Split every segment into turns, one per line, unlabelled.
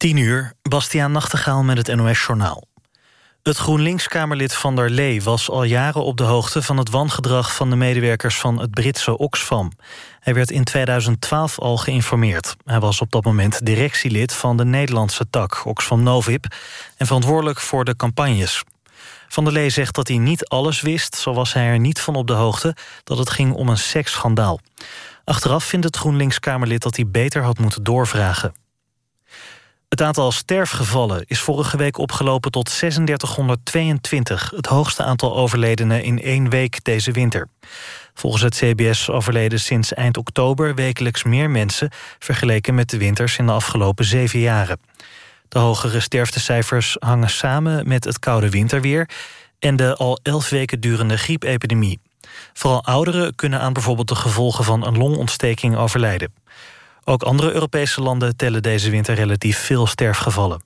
10 uur, Bastiaan Nachtegaal met het NOS-journaal. Het GroenLinks-Kamerlid Van der Lee was al jaren op de hoogte... van het wangedrag van de medewerkers van het Britse Oxfam. Hij werd in 2012 al geïnformeerd. Hij was op dat moment directielid van de Nederlandse tak, Oxfam Novib... en verantwoordelijk voor de campagnes. Van der Lee zegt dat hij niet alles wist... zo was hij er niet van op de hoogte dat het ging om een seksschandaal. Achteraf vindt het GroenLinks-Kamerlid dat hij beter had moeten doorvragen. Het aantal sterfgevallen is vorige week opgelopen tot 3622... het hoogste aantal overledenen in één week deze winter. Volgens het CBS overleden sinds eind oktober wekelijks meer mensen... vergeleken met de winters in de afgelopen zeven jaren. De hogere sterftecijfers hangen samen met het koude winterweer... en de al elf weken durende griepepidemie. Vooral ouderen kunnen aan bijvoorbeeld de gevolgen van een longontsteking overlijden. Ook andere Europese landen tellen deze winter relatief veel sterfgevallen.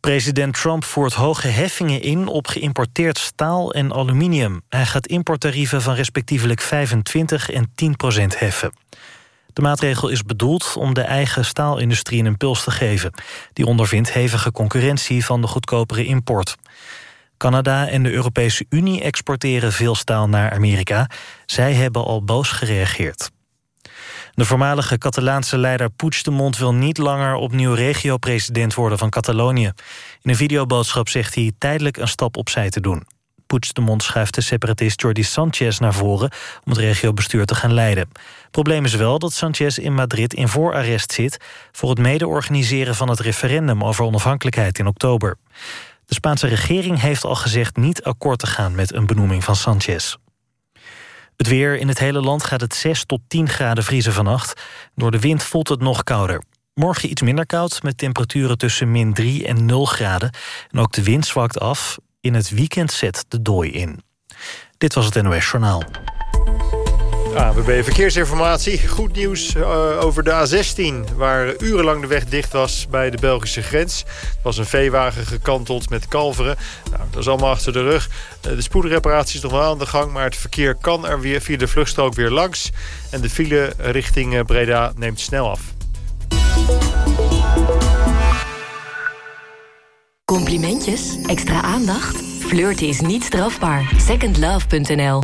President Trump voert hoge heffingen in op geïmporteerd staal en aluminium. Hij gaat importtarieven van respectievelijk 25 en 10 procent heffen. De maatregel is bedoeld om de eigen staalindustrie een impuls te geven. Die ondervindt hevige concurrentie van de goedkopere import. Canada en de Europese Unie exporteren veel staal naar Amerika. Zij hebben al boos gereageerd. De voormalige Catalaanse leider Puigdemont wil niet langer opnieuw regio-president worden van Catalonië. In een videoboodschap zegt hij tijdelijk een stap opzij te doen. Puigdemont schuift de separatist Jordi Sanchez naar voren om het regiobestuur te gaan leiden. Probleem is wel dat Sanchez in Madrid in voorarrest zit voor het mede-organiseren van het referendum over onafhankelijkheid in oktober. De Spaanse regering heeft al gezegd niet akkoord te gaan met een benoeming van Sanchez. Het weer in het hele land gaat het 6 tot 10 graden vriezen vannacht. Door de wind voelt het nog kouder. Morgen iets minder koud, met temperaturen tussen min 3 en 0 graden. En ook de wind zwakt af. In het weekend zet de dooi in. Dit was het NOS Journaal.
ABB Verkeersinformatie. Goed nieuws uh, over de A16, waar urenlang de weg dicht was bij de Belgische grens. Er was een veewagen gekanteld met kalveren. Nou, dat is allemaal achter de rug. Uh, de spoedreparatie is nog wel aan de gang, maar het verkeer kan er weer via de vluchtstrook weer langs. En de file richting uh, Breda neemt snel af.
Complimentjes? Extra aandacht? Flirten is niet strafbaar. Secondlove.nl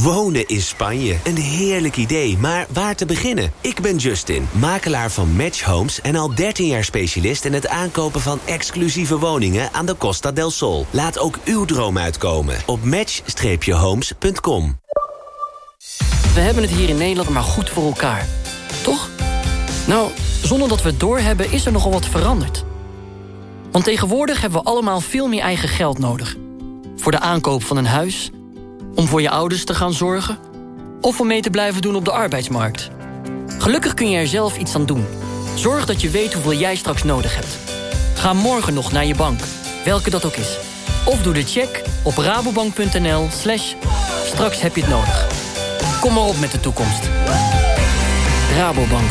Wonen in Spanje. Een heerlijk idee, maar waar te beginnen? Ik ben Justin, makelaar van Match Homes... en al 13 jaar specialist in het aankopen van exclusieve woningen... aan de Costa del Sol. Laat ook uw droom uitkomen op match-homes.com.
We hebben het hier in Nederland maar goed voor elkaar. Toch? Nou, zonder dat we het doorhebben is er nogal wat veranderd. Want tegenwoordig hebben we allemaal veel meer eigen geld nodig. Voor de aankoop van een huis om voor je ouders te gaan zorgen... of om mee te blijven doen op de arbeidsmarkt. Gelukkig kun je er zelf iets aan doen. Zorg dat je weet hoeveel jij straks nodig hebt. Ga morgen nog naar je bank, welke dat ook is. Of doe de check op rabobank.nl slash straks heb je het nodig. Kom maar op met de toekomst. Rabobank.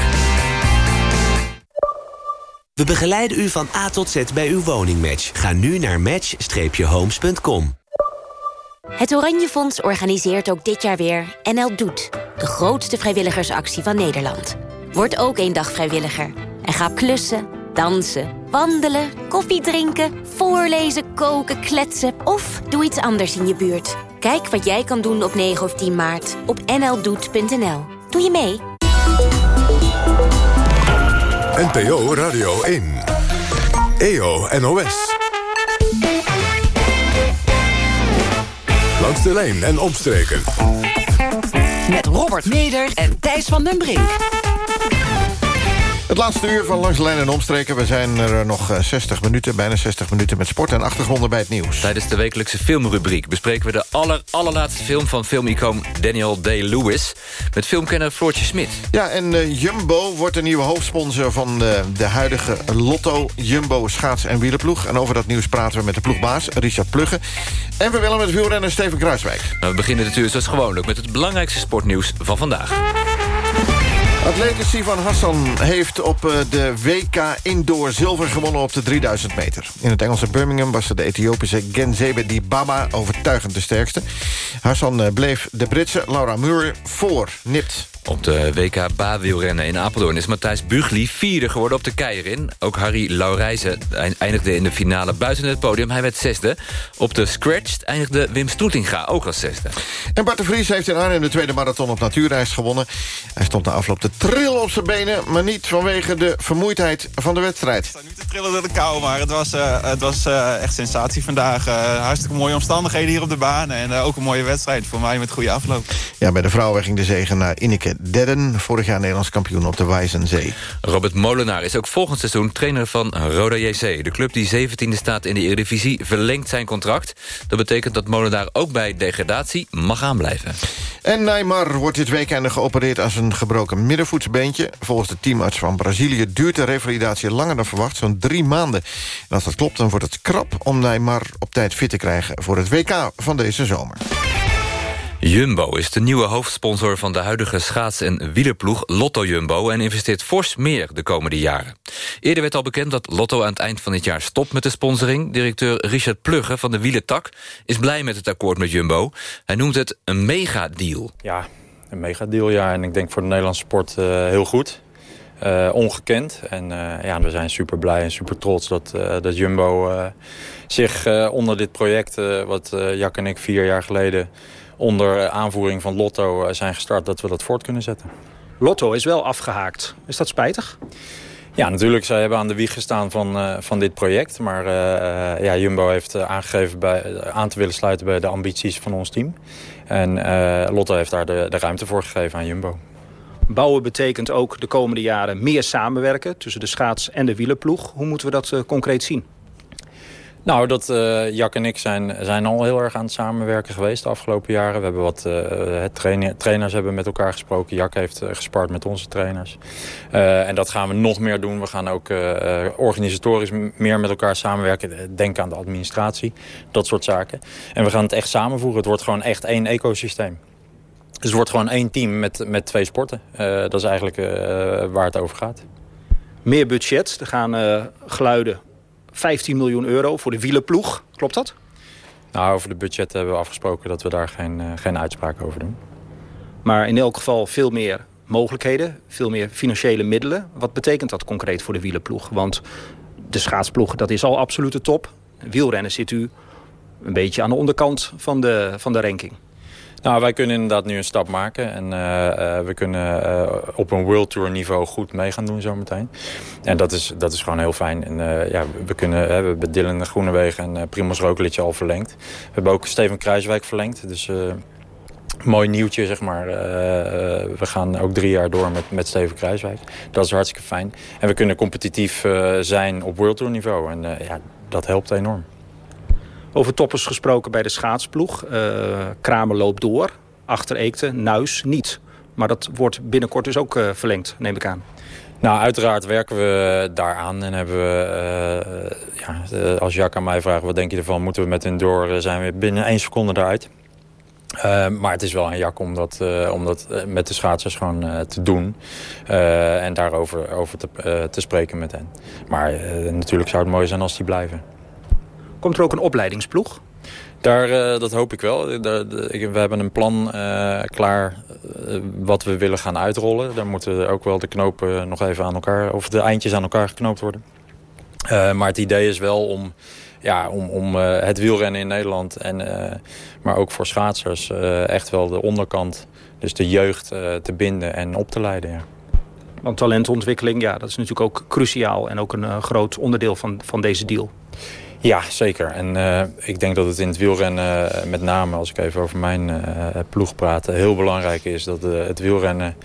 We begeleiden u van A tot Z bij uw woningmatch. Ga nu naar match-homes.com.
Het Oranje Fonds organiseert ook dit jaar weer NL Doet. De grootste vrijwilligersactie van Nederland. Word ook één dag vrijwilliger. En ga klussen, dansen, wandelen, koffie drinken... voorlezen, koken, kletsen of doe iets anders in je buurt. Kijk wat jij kan doen op 9 of 10 maart op nldoet.nl. Doe je mee?
NPO Radio 1. EO NOS. Langs de lijn en opstreken.
Met Robert Meder en Thijs van den Brink.
Het laatste uur van Langs de Lijn en Omstreken. We zijn er nog 60 eh, minuten, bijna 60 minuten met sport en achtergronden bij het nieuws.
Tijdens de wekelijkse filmrubriek bespreken we de aller, allerlaatste film... van filmicoon Daniel Day-Lewis met filmkenner Floortje Smit.
Ja, en uh, Jumbo wordt de nieuwe hoofdsponsor van de, de huidige Lotto Jumbo schaats- en wielerploeg. En over dat nieuws praten we met de ploegbaas Richard Plugge. En we willen met wielrenner Steven Kruiswijk.
Nou, we beginnen natuurlijk zoals gewoonlijk met het belangrijkste sportnieuws van vandaag.
Atleet Sivan Hassan heeft op eh, de WK Indoor zilver gewonnen op de 3000 meter. In het Engelse Birmingham was de Ethiopische Genzebe Dibaba overtuigend de sterkste. Hassan eh, bleef de Britse Laura Muir voor, nipt
Op de WK Ba-wielrennen in Apeldoorn is Matthijs Bugli vierde geworden op de Keirin. Ook Harry Laurijzen eindigde in de finale buiten het podium. Hij werd zesde. Op de Scratched eindigde Wim Stroetinga ook als zesde.
En Bart de Vries heeft in Arnhem de tweede marathon op natuurreis gewonnen. Hij stond na afloop te trillen op zijn benen... maar niet vanwege de vermoeidheid van de wedstrijd. Ik
sta nu te trillen door de kou, maar het was, uh, het was uh, echt sensatie vandaag. Uh, hartstikke mooie omstandigheden hier op de baan. En ook een mooie wedstrijd voor mij met goede afloop.
Ja, bij de vrouwen ging de zegen naar Ineke Dedden. Vorig jaar Nederlands kampioen op de Wijzenzee.
Robert Molenaar is ook volgend seizoen trainer van Roda JC. De club die 17e staat in de Eredivisie verlengt zijn contract. Dat betekent dat Molenaar ook bij degradatie mag aanblijven.
En Neymar wordt dit weekend geopereerd als een gebroken middenvoetsbeentje. Volgens de teamarts van Brazilië duurt de revalidatie langer dan verwacht, zo'n drie maanden. En als dat klopt, dan wordt het krap om Neymar op tijd fit te krijgen... voor het WK van deze zomer.
Jumbo is de nieuwe hoofdsponsor van de huidige schaats- en wielerploeg Lotto Jumbo... en investeert fors meer de komende jaren. Eerder werd al bekend dat Lotto aan het eind van dit jaar stopt met de sponsoring. Directeur Richard Plugge van de wielertak is blij met het akkoord met Jumbo. Hij noemt het een megadeal.
Ja, een megadeal, ja. En ik denk voor de Nederlandse sport uh, heel goed. Uh, ongekend. En uh, ja, we zijn super blij en super trots dat, dat Jumbo zich onder dit project... wat Jack en ik vier jaar geleden onder aanvoering van Lotto eh, zijn gestart... dat we dat voort kunnen zetten.
Lotto is wel afgehaakt. Is dat spijtig?
Ja, natuurlijk. Zij hebben aan de wieg gestaan van, uh, van dit project. Maar uh, ja, Jumbo heeft aangegeven bij, aan te willen sluiten bij de ambities van ons team. En Lotto heeft daar de, de ruimte voor gegeven aan Jumbo.
Bouwen betekent ook de komende jaren meer samenwerken... tussen de schaats- en de wielerploeg. Hoe moeten we dat concreet zien?
Nou, dat, uh, Jack en ik zijn, zijn al heel erg aan het samenwerken geweest de afgelopen jaren. We hebben wat trainer, trainers hebben met elkaar gesproken. Jack heeft uh, gespart met onze trainers. en dat gaan we nog meer doen. We gaan ook organisatorisch meer met elkaar samenwerken. Denk aan de administratie, dat soort zaken. En we gaan het echt samenvoeren. Het wordt gewoon echt één ecosysteem. Dus het wordt gewoon één team met, met twee sporten. dat is eigenlijk waar het over gaat.
Meer budget. Er gaan geluiden 15 miljoen euro voor de wielenploeg. Klopt dat?
Nou, over de budget hebben we afgesproken dat we daar geen, uh, geen uitspraak over doen.
Maar in elk geval veel meer mogelijkheden, veel meer financiële middelen. Wat betekent dat concreet voor de wielenploeg? Want de schaatsploeg, dat is al absolute top. Wielrennen zit u een beetje aan de onderkant van de, van de ranking.
Nou, wij kunnen inderdaad nu een stap maken. En uh, uh, we kunnen uh, op een World Tour niveau goed mee gaan doen zometeen. En dat is, dat is gewoon heel fijn. En ja, we, kunnen, we hebben Dylan Groenewegen en Primoz Roglic al verlengd. We hebben ook Steven Kruiswijk verlengd. Dus mooi nieuwtje, zeg maar. we gaan ook drie jaar door met, met Steven Kruiswijk. Dat is hartstikke fijn. En we kunnen competitief zijn op World Tour niveau. En ja, dat helpt enorm.
Over toppers gesproken bij de schaatsploeg. Uh, Kramer loopt door. Achter Eekte, Nuis niet. Maar dat wordt binnenkort dus ook uh, verlengd, neem ik aan.
Nou, uiteraard werken we daaraan en hebben we, uh, ja, als Jack aan mij vraagt wat denk je ervan, moeten we met hun door, zijn we binnen één seconde eruit. Maar het is wel aan Jak om dat, om dat met de schaatsers gewoon te doen. en daarover over te, te spreken met hen. Maar natuurlijk zou het mooi zijn als die blijven.
Komt er ook een opleidingsploeg?
Daar, uh, dat hoop ik wel. Daar, we hebben een plan uh, klaar uh, wat we willen gaan uitrollen. Daar moeten ook wel de knopen nog even aan elkaar... of de eindjes aan elkaar geknoopt worden. maar het idee is wel om, ja, om, om het wielrennen in Nederland... En, maar ook voor schaatsers echt wel de onderkant... dus de jeugd te binden en op te leiden. Ja.
Want talentontwikkeling, ja, dat is natuurlijk ook cruciaal... en ook een groot onderdeel van, van deze deal.
Ja, zeker. En uh, ik denk dat het in het wielrennen, uh, met name als ik even over mijn uh, ploeg praat... heel belangrijk is dat het wielrennen...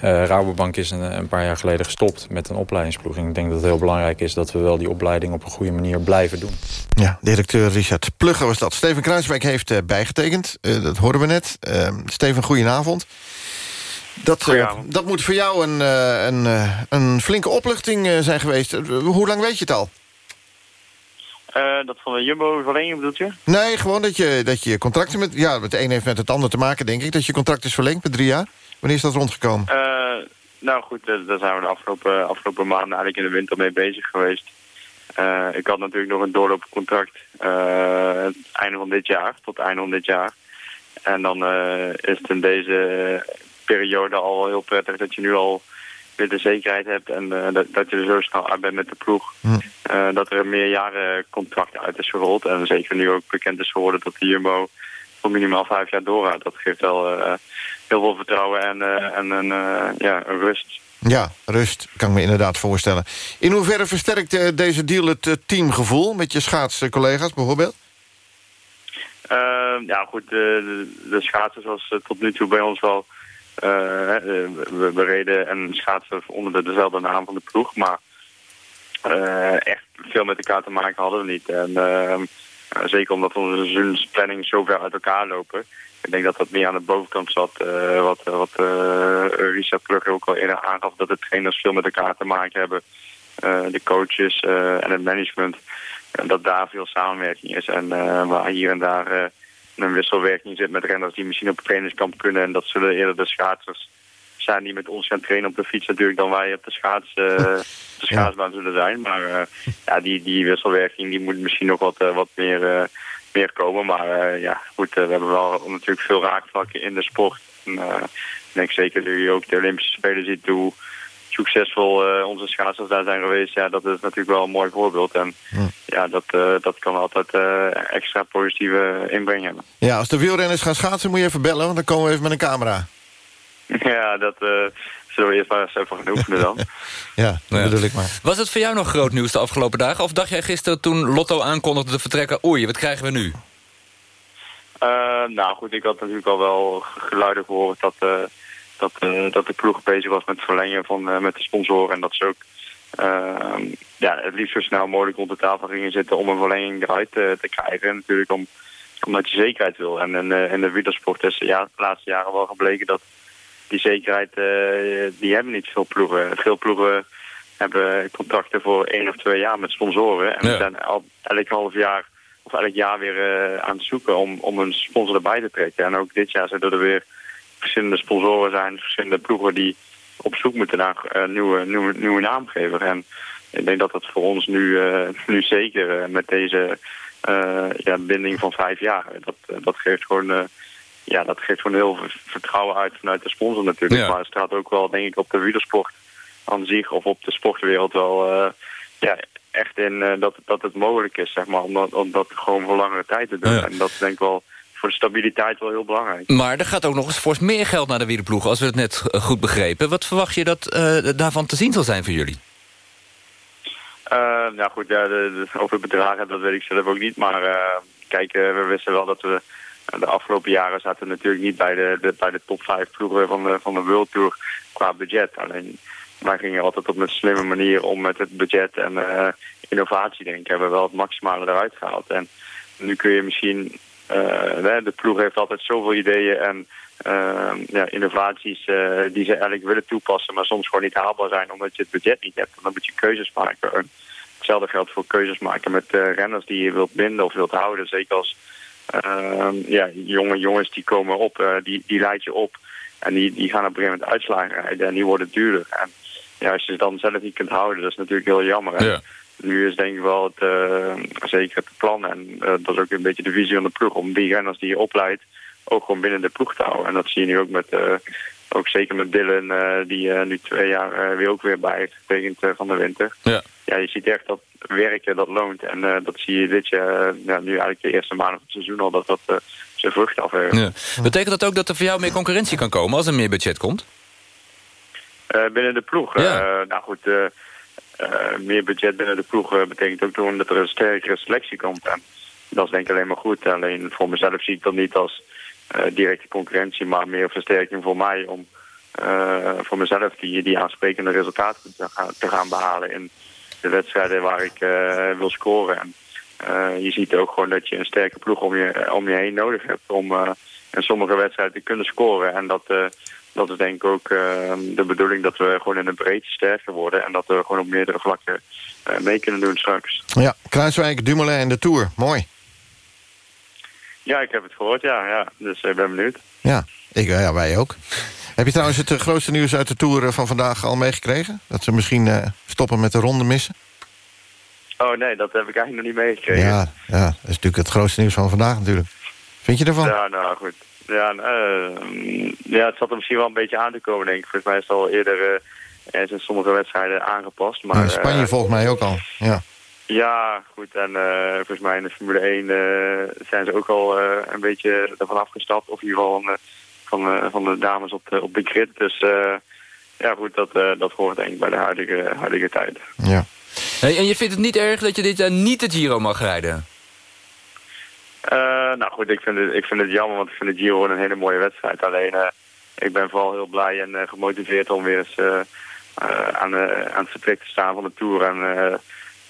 Rabobank is een, een, paar jaar geleden gestopt met een opleidingsploeg. En ik denk dat het heel belangrijk is dat we wel die opleiding op een goede manier blijven doen.
Ja, directeur Richard Plugger was dat. Steven Kruiswijk heeft bijgetekend, dat hoorden we net. Ehm, Steven, goedenavond. Dat, dat moet voor jou een, een, een flinke opluchting zijn geweest. Hoe lang weet je het al?
Uh, dat van de Jumbo verlenging bedoelt je?
Nee, gewoon dat je, dat je contracten met... Ja, het een heeft met het ander te maken, denk ik. Dat je contract is verlengd met drie jaar. Wanneer is dat rondgekomen?
Uh, nou goed, daar zijn we de afgelopen, afgelopen maanden eigenlijk in de winter mee bezig geweest. Uh, ik had natuurlijk nog een doorlopend contract. het einde van dit jaar, tot het einde van dit jaar. En dan is het in deze periode al heel prettig dat je nu al weer de zekerheid hebt en dat, dat je er zo snel uit bent met de ploeg. dat er een meerjaren contract uit is gerold. En zeker nu ook bekend is geworden dat de Jumbo voor minimaal vijf jaar doorgaat. Dat geeft wel heel veel vertrouwen en, en een, ja, een rust.
Ja, rust kan ik me inderdaad voorstellen. In hoeverre versterkt deze deal het teamgevoel met je schaatscollega's bijvoorbeeld?
Uh, ja, goed, de, de, schaatsers was tot nu toe bij ons wel... Uh, we, we, reden en schaatsen onder dezelfde naam van de ploeg, maar uh, echt veel met elkaar te maken hadden we niet. En ehm, zeker omdat onze seizoensplanning zo ver uit elkaar lopen. Ik denk dat dat meer aan de bovenkant zat, wat, wat Richard Plugger ook al eerder aangaf, dat de trainers veel met elkaar te maken hebben. de coaches en het management dat daar veel samenwerking is. En uh, waar hier en daar uh, een wisselwerking zit met renners die misschien op het trainingskamp kunnen. En dat zullen eerder de schaatsers zijn die met ons gaan trainen op de fiets natuurlijk dan wij op de, schaats, uh, de schaatsbaan zullen zijn. Maar ja, die, die wisselwerking die moet misschien nog wat, wat meer, meer komen. Maar ja, goed, we hebben wel natuurlijk veel raakvlakken in de sport. En, ik denk zeker dat je ook de Olympische Spelen ziet hoe succesvol uh, onze schaatsers daar zijn geweest, ja, dat is natuurlijk wel een mooi voorbeeld. En ja, ja dat, uh, dat kan altijd uh, extra positieve inbreng hebben.
Ja, als de wielrenners gaan schaatsen moet je even bellen, want dan komen we even met een camera.
Ja, dat zullen we eerst maar eens even gaan oefenen dan.
ja, dat bedoel ik maar.
Was het voor jou nog groot nieuws de afgelopen dagen? Of dacht jij gisteren toen Lotto aankondigde te vertrekken... oei, wat krijgen we nu?
nou goed, ik had natuurlijk al wel geluiden gehoord dat dat, uh, dat de ploeg bezig was met het verlengen van, uh, met de sponsoren. En dat ze ook uh, ja, het liefst zo snel mogelijk rond de tafel gingen zitten om een verlenging eruit te, te krijgen. En natuurlijk om, omdat je zekerheid wil. En in, in de wielersport is ja, de laatste jaren wel gebleken dat die zekerheid, die hebben niet veel ploegen. Veel ploegen hebben contracten voor één of twee jaar met sponsoren. En we zijn al elk half jaar of elk jaar weer aan het zoeken om, om een sponsor erbij te trekken. En ook dit jaar zijn er weer verschillende sponsoren zijn, verschillende ploegen die op zoek moeten naar uh, nieuwe, nieuwe, nieuwe naamgever. En ik denk dat dat voor ons nu, uh, nu zeker uh, met deze ja, binding van vijf jaar, dat, dat geeft gewoon... ja, dat geeft gewoon heel veel vertrouwen uit vanuit de sponsor natuurlijk. Ja. Maar het staat ook wel, denk ik, op de wielersport aan zich of op de sportwereld wel ja, echt in dat, dat het mogelijk is, zeg maar, om dat, om dat gewoon voor langere tijd te doen. Ja. En dat is denk ik wel voor de stabiliteit wel heel belangrijk.
Maar er gaat ook nog eens fors meer geld naar de wielerploeg... als we het net eh, goed begrepen. Wat verwacht je dat uh, daarvan te zien zal zijn voor jullie?
Uh, nou goed, ja, de, de, over bedragen, dat weet ik zelf ook niet. Maar uh, kijk, we wisten wel dat we de afgelopen jaren zaten natuurlijk niet bij de, de, bij de top 5 ploegen van de, van de World Tour qua budget. Alleen wij gingen altijd op een slimme manier om met het budget en innovatie, denk ik. Hebben we wel het maximale eruit gehaald. En nu kun je misschien uh, de ploeg heeft altijd zoveel ideeën en uh, ja, innovaties uh, die ze eigenlijk willen toepassen, maar soms gewoon niet haalbaar zijn omdat je het budget niet hebt. dan moet je keuzes maken. Hetzelfde geldt voor keuzes maken met renners die je wilt binden of wilt houden. Zeker als ehm, ja, jonge jongens die komen op, die, die leid je op. En die, die gaan op een gegeven moment uitslagen rijden en die worden duurder. En ja, als je ze dan zelf niet kunt houden, dat is natuurlijk heel jammer. Ja nu is denk ik wel het, uh, zeker het plan. En uh, dat is ook een beetje de visie van de ploeg. Om die renners die je opleidt ook gewoon binnen de ploeg te houden. En dat zie je nu ook met... Uh, ook zeker met Dylan, die nu twee jaar weer ook weer bij heeft getekend van de winter. Ja. ja, je ziet echt dat werken, dat loont. En dat zie je dit jaar, ja, nu eigenlijk de eerste maanden van het seizoen al, dat dat zijn vrucht afwerkt. Ja.
Betekent dat ook dat er voor jou meer concurrentie kan komen als er meer budget komt?
binnen de ploeg? Ja. nou goed, meer budget binnen de ploeg betekent ook gewoon dat er een sterkere selectie komt. En dat is denk ik alleen maar goed. Alleen voor mezelf zie ik dat niet als uh, directe concurrentie, maar meer versterking voor mij om uh, voor mezelf die, die aansprekende resultaten te gaan, te gaan behalen in de wedstrijden waar ik wil scoren. En je ziet ook gewoon dat je een sterke ploeg om je, om je heen nodig hebt om in sommige wedstrijden kunnen scoren. En dat dat is denk ik ook uh, de bedoeling dat we gewoon in de breedte sterker worden. En dat we gewoon op meerdere vlakken uh, mee kunnen doen straks.
Ja, Kruiswijk, Dumoulin en de Tour. Mooi.
Ja, ik heb het gehoord, ja. ja. Dus ik ben benieuwd.
Ja, ik, ja, wij ook. Heb je trouwens het grootste nieuws uit de Tour van vandaag al meegekregen? Dat ze misschien stoppen met de ronde missen?
Oh nee, dat heb ik eigenlijk nog niet meegekregen.
Ja, ja, dat is natuurlijk het grootste nieuws van vandaag natuurlijk. Vind je ervan?
Ja, nou goed. Ja, uh, ja, het zat er misschien wel een beetje aan te komen, denk ik. Volgens mij is het al eerder uh, in sommige wedstrijden aangepast. Maar,
in Spanje uh, volgens mij ook al, ja.
Ja, goed. En volgens mij in de Formule 1 zijn ze ook al een beetje ervan afgestapt. Of in ieder geval van, van de dames op de, op de grid. Dus ja, goed, dat, dat hoort denk ik bij de huidige, huidige tijd.
Ja.
Hey, en je vindt het niet erg dat je dit jaar niet het Giro mag rijden?
Uh, nou goed, ik vind, het, ik vind het jammer, want ik vind het Giro een hele mooie wedstrijd. Alleen, uh, ik ben vooral heel blij en uh, gemotiveerd om weer eens aan, aan het vertrek te staan van de Tour. En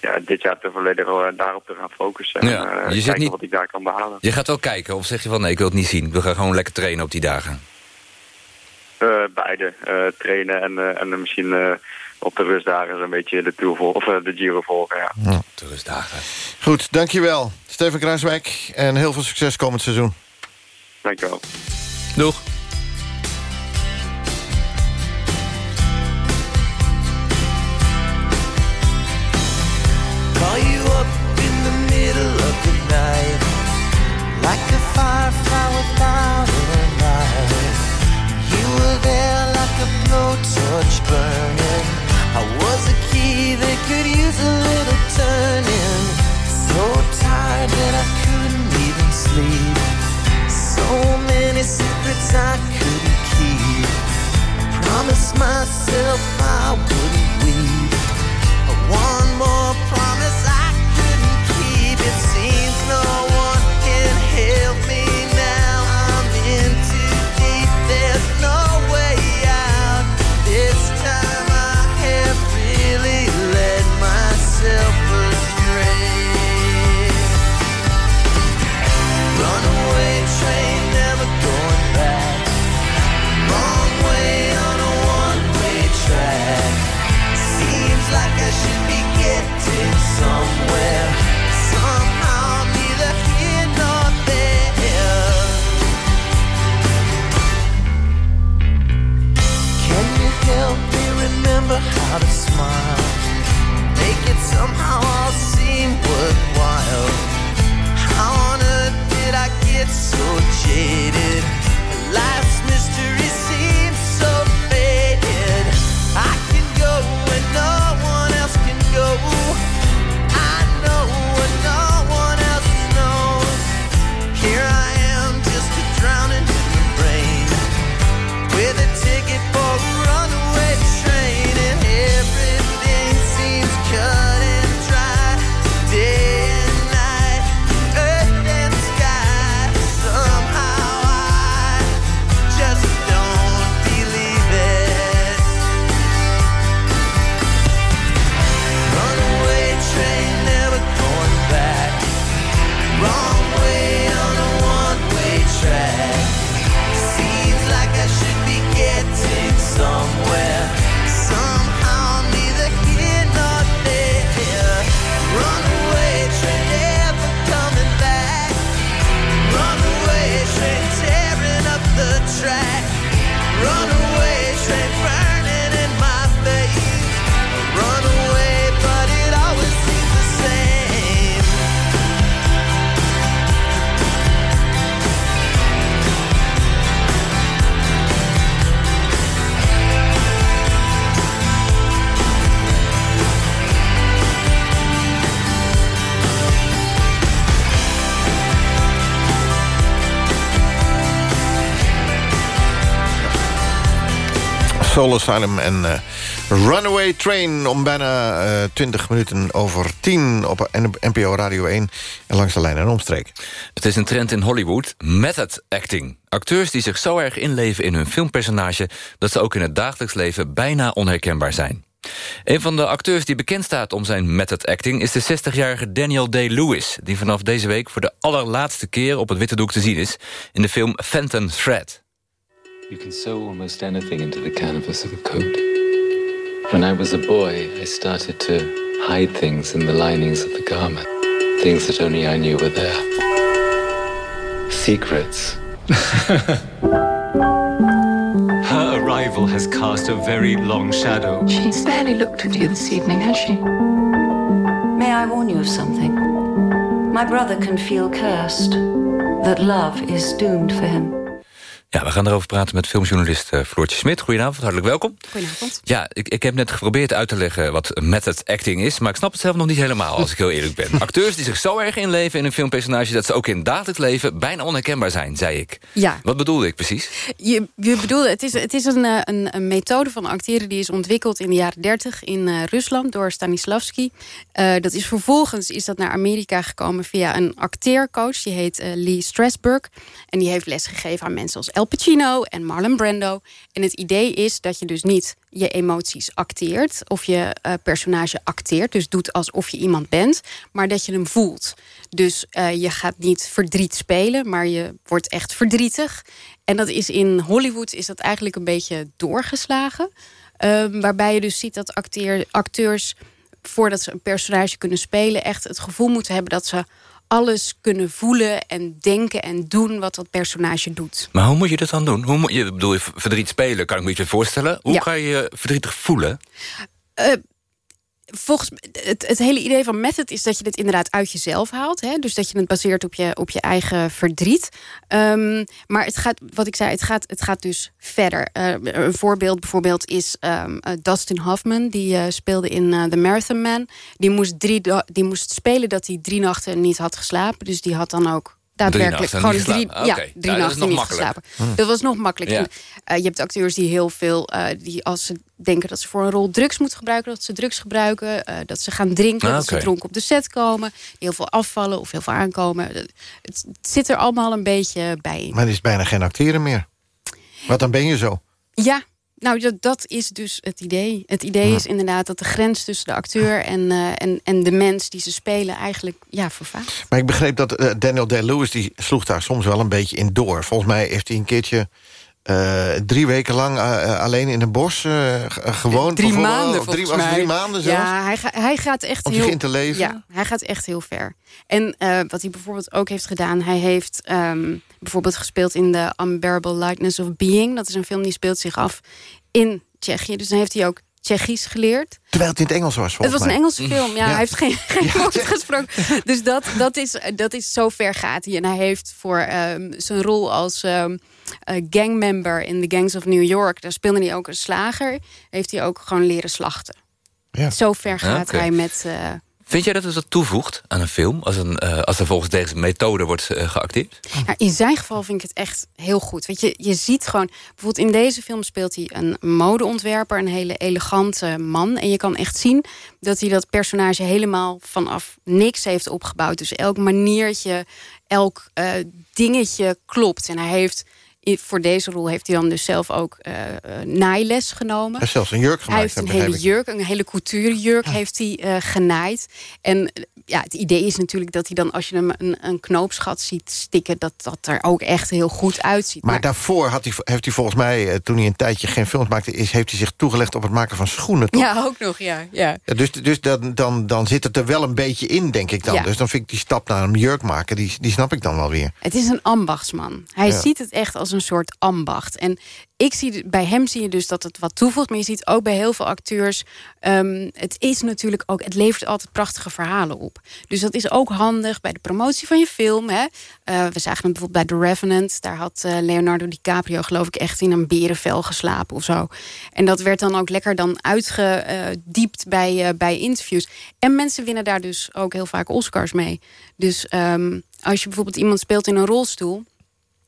ja, dit jaar te volledig daarop te gaan focussen. En,
je
zit
niet...
wat ik daar kan behalen.
Je gaat wel kijken, of zeg je van nee, ik wil het niet zien. We gaan gewoon lekker trainen op die dagen.
Beide. trainen en, en misschien op de rustdagen een beetje de, tour vol, of, de Giro volgen. Ja.
ja.
De rustdagen.
Goed, dankjewel. Steven Kruiswijk. En heel veel succes komend seizoen.
Dankjewel.
Doeg.
Turning. So tired that I couldn't even sleep. So many secrets I couldn't keep. I promised myself I wouldn't weep. But one
Soul Asylum en eh, Runaway Train... om bijna eh 20 minuten over 10 op NPO Radio 1... en langs de lijn en omstreek.
Het is een trend in Hollywood, method acting. Acteurs die zich zo erg inleven in hun filmpersonage... dat ze ook in het dagelijks leven bijna onherkenbaar zijn. Een van de acteurs die bekend staat om zijn method acting... is de 60-jarige Daniel Day-Lewis... die vanaf deze week voor de allerlaatste keer op het witte doek te zien is... in de film Phantom Thread.
You can sew almost anything into the canvas of a coat. When I was a boy, I started to hide things in the linings of the garment. Things that only I knew were there. Secrets.
Her arrival has cast a very long shadow.
She's barely looked at you this evening, has she?
May I warn you of something? My brother can feel cursed. That love is doomed for him.
Ja, we gaan erover praten met filmjournalist uh, Floortje Smit. Goedenavond, hartelijk welkom.
Goedenavond.
Ja, ik, ik heb net geprobeerd uit te leggen wat method acting is... maar ik snap het zelf nog niet helemaal, als ik heel eerlijk ben. Acteurs die zich zo erg inleven in een filmpersonage... dat ze ook in dagelijks leven bijna onherkenbaar zijn, zei ik.
Ja.
Wat bedoelde ik precies?
Je, je bedoelde, het is, het is een, eh, een, een, methode van acteren... die is ontwikkeld in de jaren 30 in uh, Rusland door Stanislavski. Uh, dat is vervolgens is dat naar Amerika gekomen via een acteercoach... die heet Lee Strasberg. En die heeft lesgegeven aan mensen als Pacino en Marlon Brando. En het idee is dat je dus niet je emoties acteert... of je uh, personage acteert, dus doet alsof je iemand bent... maar dat je hem voelt. Dus uh, je gaat niet verdriet spelen, maar je wordt echt verdrietig. En dat is in Hollywood is dat eigenlijk een beetje doorgeslagen. Uh, waarbij je dus ziet dat acteer, acteurs, voordat ze een personage kunnen spelen... echt het gevoel moeten hebben dat ze alles kunnen voelen en denken en doen wat dat personage doet.
Maar hoe moet je dat dan doen? Hoe moet je, bedoel, je verdriet spelen, kan ik me iets voorstellen. Hoe
Ja.
kan je je verdrietig voelen?
Eh, volgens het, het hele idee van method is dat je het inderdaad uit jezelf haalt. Hè? Dus dat je het baseert op je, op je eigen verdriet. Ehm, maar het gaat, wat ik zei, het gaat, het gaat dus verder. Eh, een voorbeeld bijvoorbeeld is ehm, eh, Dustin Hoffman. Die eh, speelde in The Marathon Man. Die moest, drie, die moest spelen dat hij drie nachten niet had geslapen. Dus die had dan ook daadwerkelijk gewoon drie, ja, drie
Ja,
nachten niet geslapen.
Hm.
Dat was nog makkelijk.
Ja.
En, eh, je hebt acteurs die heel veel, eh, die als ze denken dat ze voor een rol drugs moeten gebruiken, dat ze drugs gebruiken, eh, dat ze gaan drinken,
Ah,
dat ze dronken op de set komen, heel veel afvallen of heel veel aankomen. Het, het zit er allemaal een beetje bij in.
Maar er is bijna geen acteren meer. Want dan ben je zo.
Ja, nou dat, dat is dus het idee. Het idee
Ja.
is inderdaad dat de grens tussen de acteur en, eh, en, en de mens die ze spelen eigenlijk ja, vervaagt.
Maar ik begreep dat eh, Daniel Day-Lewis... die sloeg daar soms wel een beetje in door. Volgens mij heeft hij een keertje... eh, drie weken lang eh, eh, alleen in een bos g- gewoond.
Drie maanden
Of drie,
mij.
drie maanden zelfs?
Ja, hij, ga- hij gaat echt heel...
in te leven?
Ja, hij gaat echt heel ver. En wat hij bijvoorbeeld ook heeft gedaan... hij heeft ehm, bijvoorbeeld gespeeld in The Unbearable Lightness of Being. Dat is een film die speelt zich af in Tsjechië. Dus dan heeft hij ook Tsjechisch geleerd.
Terwijl het in het Engels was,
Het was een
mij.
Engelse film, ja. Hij heeft geen, geen woord gesproken. Dus dat, dat, is, dat is zo ver gaat hij. En hij heeft voor ehm, zijn rol als ehm, eh, gangmember in The Gangs of New York... daar speelde hij ook een slager. Heeft hij ook gewoon leren slachten.
Ja.
Zo ver gaat
Oké.
hij met... eh,
Vind jij dat het dat toevoegt aan een film... als, een, eh, als er volgens deze methode wordt eh, geacteerd?
Nou, in zijn geval vind ik het echt heel goed. Weet je, je ziet gewoon, bijvoorbeeld in deze film speelt hij een modeontwerper, een hele elegante man. En je kan echt zien dat hij dat personage helemaal vanaf niks heeft opgebouwd. Dus elk maniertje, elk eh, dingetje klopt. En hij heeft voor deze rol heeft hij dan dus zelf ook eh, eh, naailes genomen.
Hij heeft zelfs een jurk
Hij
gemaakt.
heeft een hele jurk, een hele couturejurk heeft hij eh, genaaid. En ja, het idee is natuurlijk dat hij dan, als je hem een, een knoopsgat ziet stikken, dat dat er ook echt heel goed uitziet.
Maar daarvoor had hij, heeft hij volgens mij, toen hij een tijdje geen films maakte... Is, heeft hij zich toegelegd op het maken van schoenen, toch?
ja, ook nog, ja. ja.
Ja, dus dus dan, dan, dan zit het er wel een beetje in, denk ik dan.
Ja.
Dus dan vind ik die stap naar een jurk maken, die, die snap ik dan wel weer.
Het is een ambachtsman. Hij
Ja.
ziet het echt als een soort ambacht. En ik zie, bij hem zie je dus dat het wat toevoegt. Maar je ziet ook bij heel veel acteurs... ehm, het is natuurlijk ook... Het levert altijd prachtige verhalen op. Dus dat is ook handig bij de promotie van je film. Hè? Eh, we zagen het bijvoorbeeld bij The Revenant. Daar had eh, Leonardo DiCaprio geloof ik echt in een berenvel geslapen of zo. En dat werd dan ook lekker dan uitgediept bij, eh, bij interviews. En mensen winnen daar dus ook heel vaak Oscars mee. Dus ehm, als je bijvoorbeeld iemand speelt in een rolstoel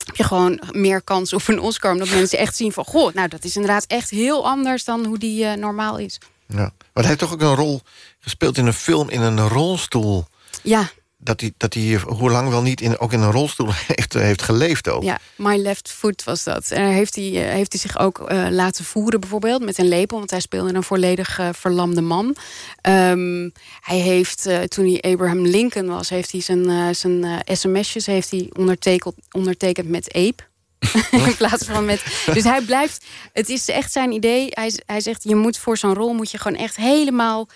heb je gewoon meer kans op een Oscar. Omdat mensen echt zien van... goh, nou dat is inderdaad echt heel anders dan hoe die eh, normaal is.
Ja. Maar hij heeft toch ook een rol gespeeld in een film in een rolstoel.
Ja,
Dat hij, dat hij hoe lang wel niet in, ook in een rolstoel heeft, heeft geleefd ook.
ja, My Left Foot was dat. En heeft hij, eh, heeft hij zich ook eh, laten voeren bijvoorbeeld met een lepel. Want hij speelde een volledig eh, verlamde man. Ehm, hij heeft, toen hij Abraham Lincoln was... heeft hij zijn, zijn sms'jes heeft hij ondertekend, ondertekend met ape. in plaats van met. Dus hij blijft. Het is echt zijn idee. Hij, hij zegt: je moet voor zo'n rol moet je gewoon echt helemaal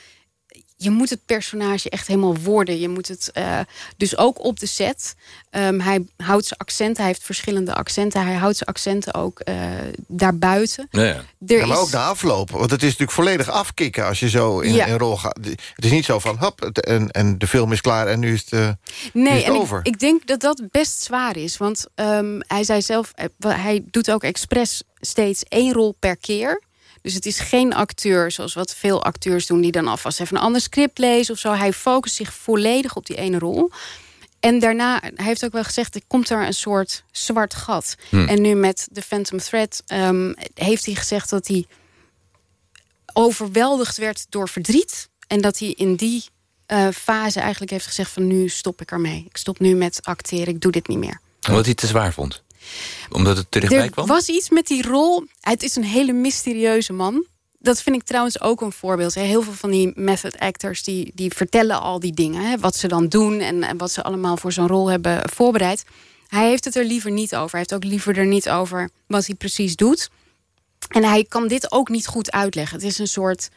je moet het personage echt helemaal worden. Je moet het uh, dus ook op de set. Um, hij houdt zijn accenten. Hij heeft verschillende accenten. Hij houdt zijn accenten ook uh, daarbuiten.
Ja, ja.
Er
maar
is-
ook de afloop. Want het is natuurlijk volledig afkicken als je zo in
Ja.
een rol gaat. Het is niet zo van, hop, het- en, en de film is klaar en nu is het, eh, nu is
Nee,
het
en ik,
over.
ik denk dat dat best zwaar is. Want ehm, hij zei zelf, eh, hij doet ook expres steeds één rol per keer. Dus het is geen acteur zoals wat veel acteurs doen... die dan alvast even een ander script lezen of zo. Hij focust zich volledig op die ene rol. En daarna, hij heeft ook wel gezegd... er komt er een soort zwart gat.
Hmm.
En nu met The Phantom Thread ehm, heeft hij gezegd dat hij overweldigd werd door verdriet. En dat hij in die eh, fase eigenlijk heeft gezegd van nu stop ik ermee. Ik stop nu met acteren, ik doe dit niet meer.
Omdat hij het te zwaar vond? Omdat het te dichtbij
Er
kwam?
was iets met die rol. Het is een hele mysterieuze man. Dat vind ik trouwens ook een voorbeeld. Heel veel van die method actors die, die vertellen al die dingen. Hè, wat ze dan doen en, en wat ze allemaal voor zo'n rol hebben voorbereid. Hij heeft het er liever niet over. Hij heeft ook liever er niet over wat hij precies doet. En hij kan dit ook niet goed uitleggen. Het is een soort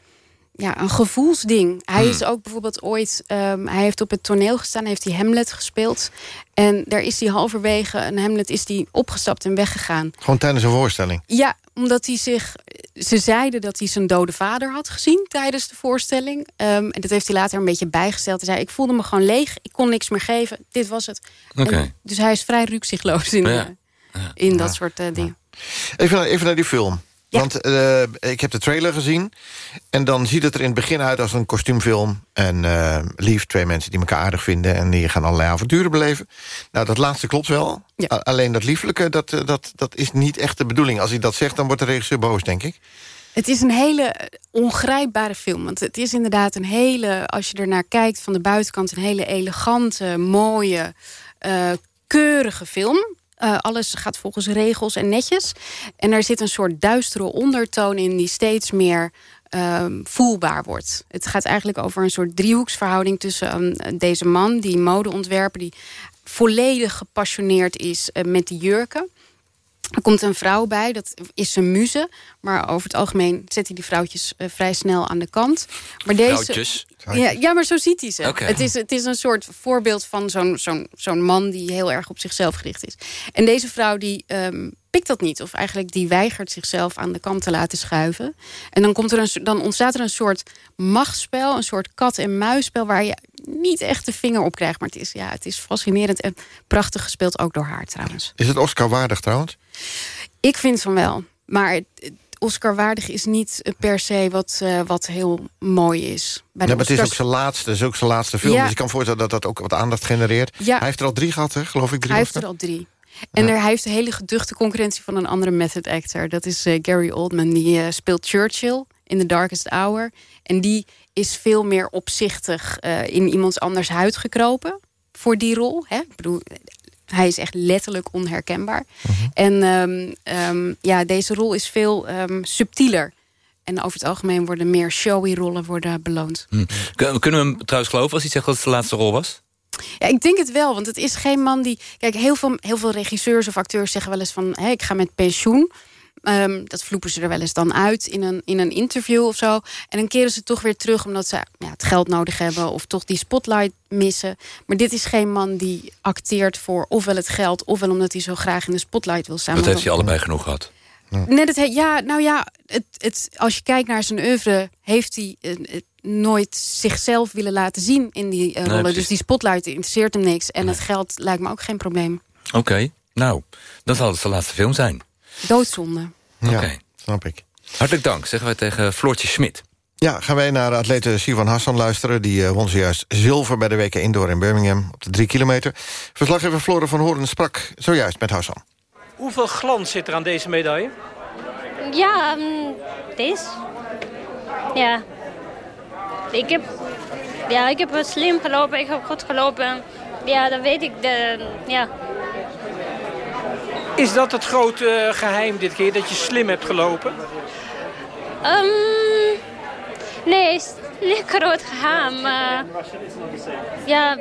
ja, een gevoelsding. Hij
Hmm.
is ook bijvoorbeeld ooit... ehm, hij heeft op het toneel gestaan, heeft hij Hamlet gespeeld. En daar is hij halverwege, een Hamlet, is hij opgestapt en weggegaan.
Gewoon tijdens een voorstelling.
Ja, omdat hij zich... Ze zeiden dat hij zijn dode vader had gezien tijdens de voorstelling. Ehm, en dat heeft hij later een beetje bijgesteld. Hij zei, ik voelde me gewoon leeg. Ik kon niks meer geven. Dit was het.
Oké.
En dus hij is vrij rukzichtloos in,
Ja.
eh, in dat soort eh, dingen.
Even, even naar die film. Want eh, ik heb de trailer gezien. En dan ziet het er in het begin uit als een kostuumfilm. En eh, lief, twee mensen die elkaar aardig vinden... en die gaan allerlei avonturen beleven. Nou, dat laatste klopt wel. Alleen dat lieflijke, dat, eh, dat, dat is niet echt de bedoeling. Als hij dat zegt, dan wordt de regisseur boos, denk ik.
Het is een hele ongrijpbare film. Want het is inderdaad een hele, als je er naar kijkt van de buitenkant... een hele elegante, mooie, keurige film. Eh, alles gaat volgens regels en netjes. En er zit een soort duistere ondertoon in... die steeds meer ehm, voelbaar wordt. Het gaat eigenlijk over een soort driehoeksverhouding... tussen ehm, deze man, die modeontwerper... die volledig gepassioneerd is eh, met die jurken... Er komt een vrouw bij, dat is zijn muze. Maar over het algemeen zet hij die vrouwtjes eh, vrij snel aan de kant. Maar deze,
Vrouwtjes?
Ja, ja, maar zo ziet hij ze. Het, is, het is een soort voorbeeld van zo'n zo'n zo'n man... die heel erg op zichzelf gericht is. En deze vrouw die ehm, pikt dat niet. Of eigenlijk die weigert zichzelf aan de kant te laten schuiven. En dan, komt er een, dan ontstaat er een soort machtsspel. Een soort kat-en-muisspel... waar je niet echt de vinger op krijgt. Maar het is, ja, het is fascinerend en prachtig gespeeld. Ook door haar trouwens.
Is het Oscar waardig trouwens?
Ik vind van wel. Maar het Oscar-waardig is niet per se wat, eh, wat heel mooi is. Bij de
Ja, maar het is ook zijn laatste, is ook zijn laatste film.
Ja.
Dus ik kan voorstellen dat dat ook wat aandacht genereert.
Ja.
Hij heeft er al drie gehad, hè? geloof ik. Drie
Hij heeft
Oscar?
er al drie. En er, hij heeft een hele geduchte concurrentie van een andere method actor. Dat is eh, Gary Oldman. Die eh, speelt Churchill in The Darkest Hour. En die is veel meer opzichtig in iemands anders huid gekropen. Voor die rol. Hè? Ik bedoel, hij is echt letterlijk onherkenbaar. En ehm, ehm, ja, deze rol is veel ehm, subtieler. En over het algemeen worden meer showy rollen worden beloond.
Hm. Kun- Kunnen we hem trouwens geloven als hij zegt dat het de laatste rol was?
Ja, ik denk het wel, want het is geen man die... Kijk, heel veel, heel veel regisseurs of acteurs zeggen wel eens van... Hé, ik ga met pensioen. Ehm, dat vloepen ze er wel eens dan uit in een, in een interview of zo. En dan keren ze toch weer terug omdat ze ja, het geld nodig hebben... of toch die spotlight missen. Maar dit is geen man die acteert voor ofwel het geld... ofwel omdat hij zo graag in de spotlight wil staan.
Dat heeft hij allebei genoeg gehad.
Net het, he- ja, nou ja, het, het, als je kijkt naar zijn oeuvre... heeft hij eh, eh, nooit zichzelf willen laten zien in die eh, rollen. dus die spotlight interesseert hem niks. En het geld lijkt me ook geen probleem.
Oké, nou, dan zal het de laatste film zijn.
Doodzonde.
Oké.
snap ik.
Hartelijk dank, zeggen wij tegen Floortje Smit.
Ja, gaan wij naar de atlete Sivan Hassan luisteren. Die eh, won zojuist zilver bij de WK Indoor in Birmingham op de drie kilometer. Verslaggever Floren van Hoorn sprak zojuist met Hassan.
Hoeveel glans zit er aan deze medaille?
Ja, mm, deze. Ja. Ik heb, ja, ik heb slim gelopen, ik heb goed gelopen. Ja, dat weet ik. De, ja.
Is dat het grote eh, geheim dit keer, dat je slim hebt gelopen?
Ehm, nee, niet groot gegaan, maar... Ja,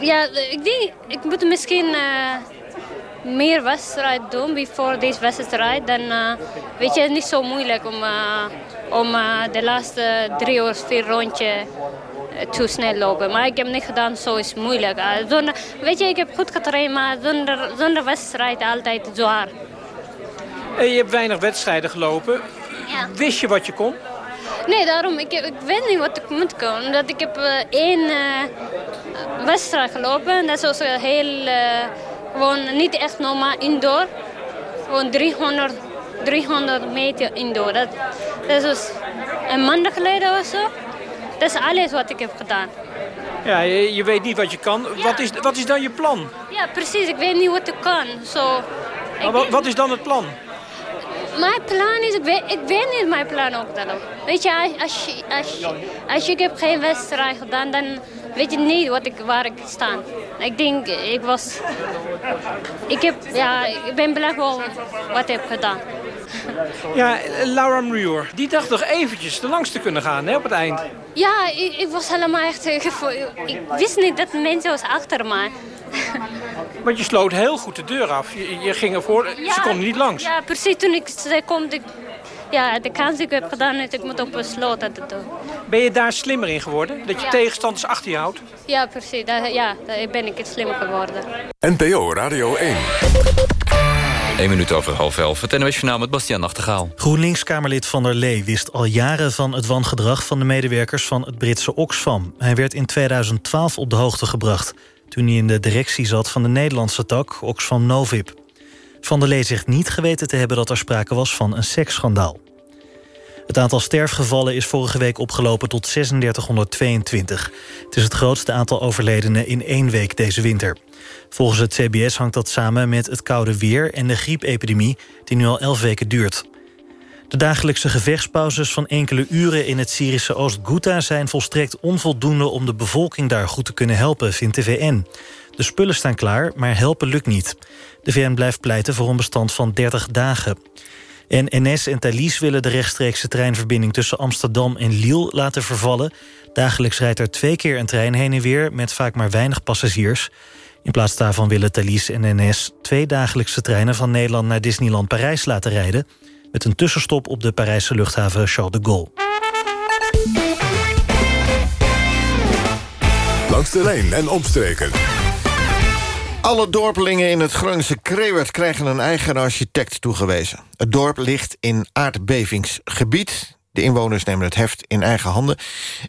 ja, ik denk, ik moet misschien eh, meer wedstrijd doen voor deze wedstrijd. Dan eh, weet je, het is niet zo moeilijk om, om uh, de laatste drie of vier rondje uh, te snel lopen. Maar ik heb niet gedaan, zo is moeilijk. Uh, zonder, weet je, ik heb goed getraind, maar zonder, zonder wedstrijd altijd zwaar.
En je hebt weinig wedstrijden gelopen.
Ja.
Wist je wat je kon?
Nee, daarom. Ik, ik weet niet wat ik moet kunnen. Omdat ik heb uh, één uh, wedstrijd gelopen. Dat was uh, heel... gewoon niet echt normaal indoor. Gewoon 300, 300 meter indoor. Dat, dat was een maand geleden of zo. Dat is alles wat ik heb gedaan.
Ja, je, je weet niet wat je kan.
Ja.
Wat, is, wat is dan je plan?
Ja, precies. Ik weet niet wat ik kan. So,
maar wat, wat is dan het plan?
Mijn plan is, ik weet, ik weet niet mijn plan ook dan. Weet je, als, je, als, je, als je, ik heb geen wedstrijd gedaan, dan weet je niet wat ik, waar ik sta. Ik denk, ik was... Ik, heb, ja, ik ben blij wel wat ik heb gedaan.
Ja, Laura Muir, die dacht nog eventjes de langste kunnen gaan hè, op het eind.
Ja, ik, ik was helemaal echt... Ik wist niet dat mensen was achter me.
Want je sloot heel goed de deur af. Je, je ging ervoor,
ja,
ze konden niet langs.
Ja, precies. Toen ik zei, kom, ik, ja, de kans die ik heb gedaan, is ik moet op een slot dat doen.
Ben je daar slimmer in geworden? Dat je
Ja.
tegenstanders achter je houdt?
Ja, precies. Dat, ja, daar ben ik slimmer geworden.
NPO Radio 1.
1 minuut over half elf. Het NOS Journaal met Bastiaan Nachtegaal.
GroenLinks-Kamerlid Van der Lee wist al jaren van het wangedrag... van de medewerkers van het Britse Oxfam. Hij werd in 2012 op de hoogte gebracht... toen hij in de directie zat van de Nederlandse tak Oxfam Novib. Van der Lee zegt niet geweten te hebben dat er sprake was van een seksschandaal. Het aantal sterfgevallen is vorige week opgelopen tot 3622. Het is het grootste aantal overledenen in één week deze winter. Volgens het CBS hangt dat samen met het koude weer en de griepepidemie... die nu al elf weken duurt. De dagelijkse gevechtspauzes van enkele uren in het Syrische Oost-Ghouta... zijn volstrekt onvoldoende om de bevolking daar goed te kunnen helpen, vindt de VN. De spullen staan klaar, maar helpen lukt niet. De VN blijft pleiten voor een bestand van 30 dagen. En NS en Thalys willen de rechtstreekse treinverbinding... tussen Amsterdam en Lille laten vervallen. Dagelijks rijdt er twee keer een trein heen en weer... met vaak maar weinig passagiers. In plaats daarvan willen Thalys en NS twee dagelijkse treinen... van Nederland naar Disneyland Parijs laten rijden... met een tussenstop op de Parijse luchthaven Charles de Gaulle.
Langs de lijn en omstreken.
Alle dorpelingen in het Groningse Krewert krijgen een eigen architect toegewezen. Het dorp ligt in aardbevingsgebied. De inwoners nemen het heft in eigen handen...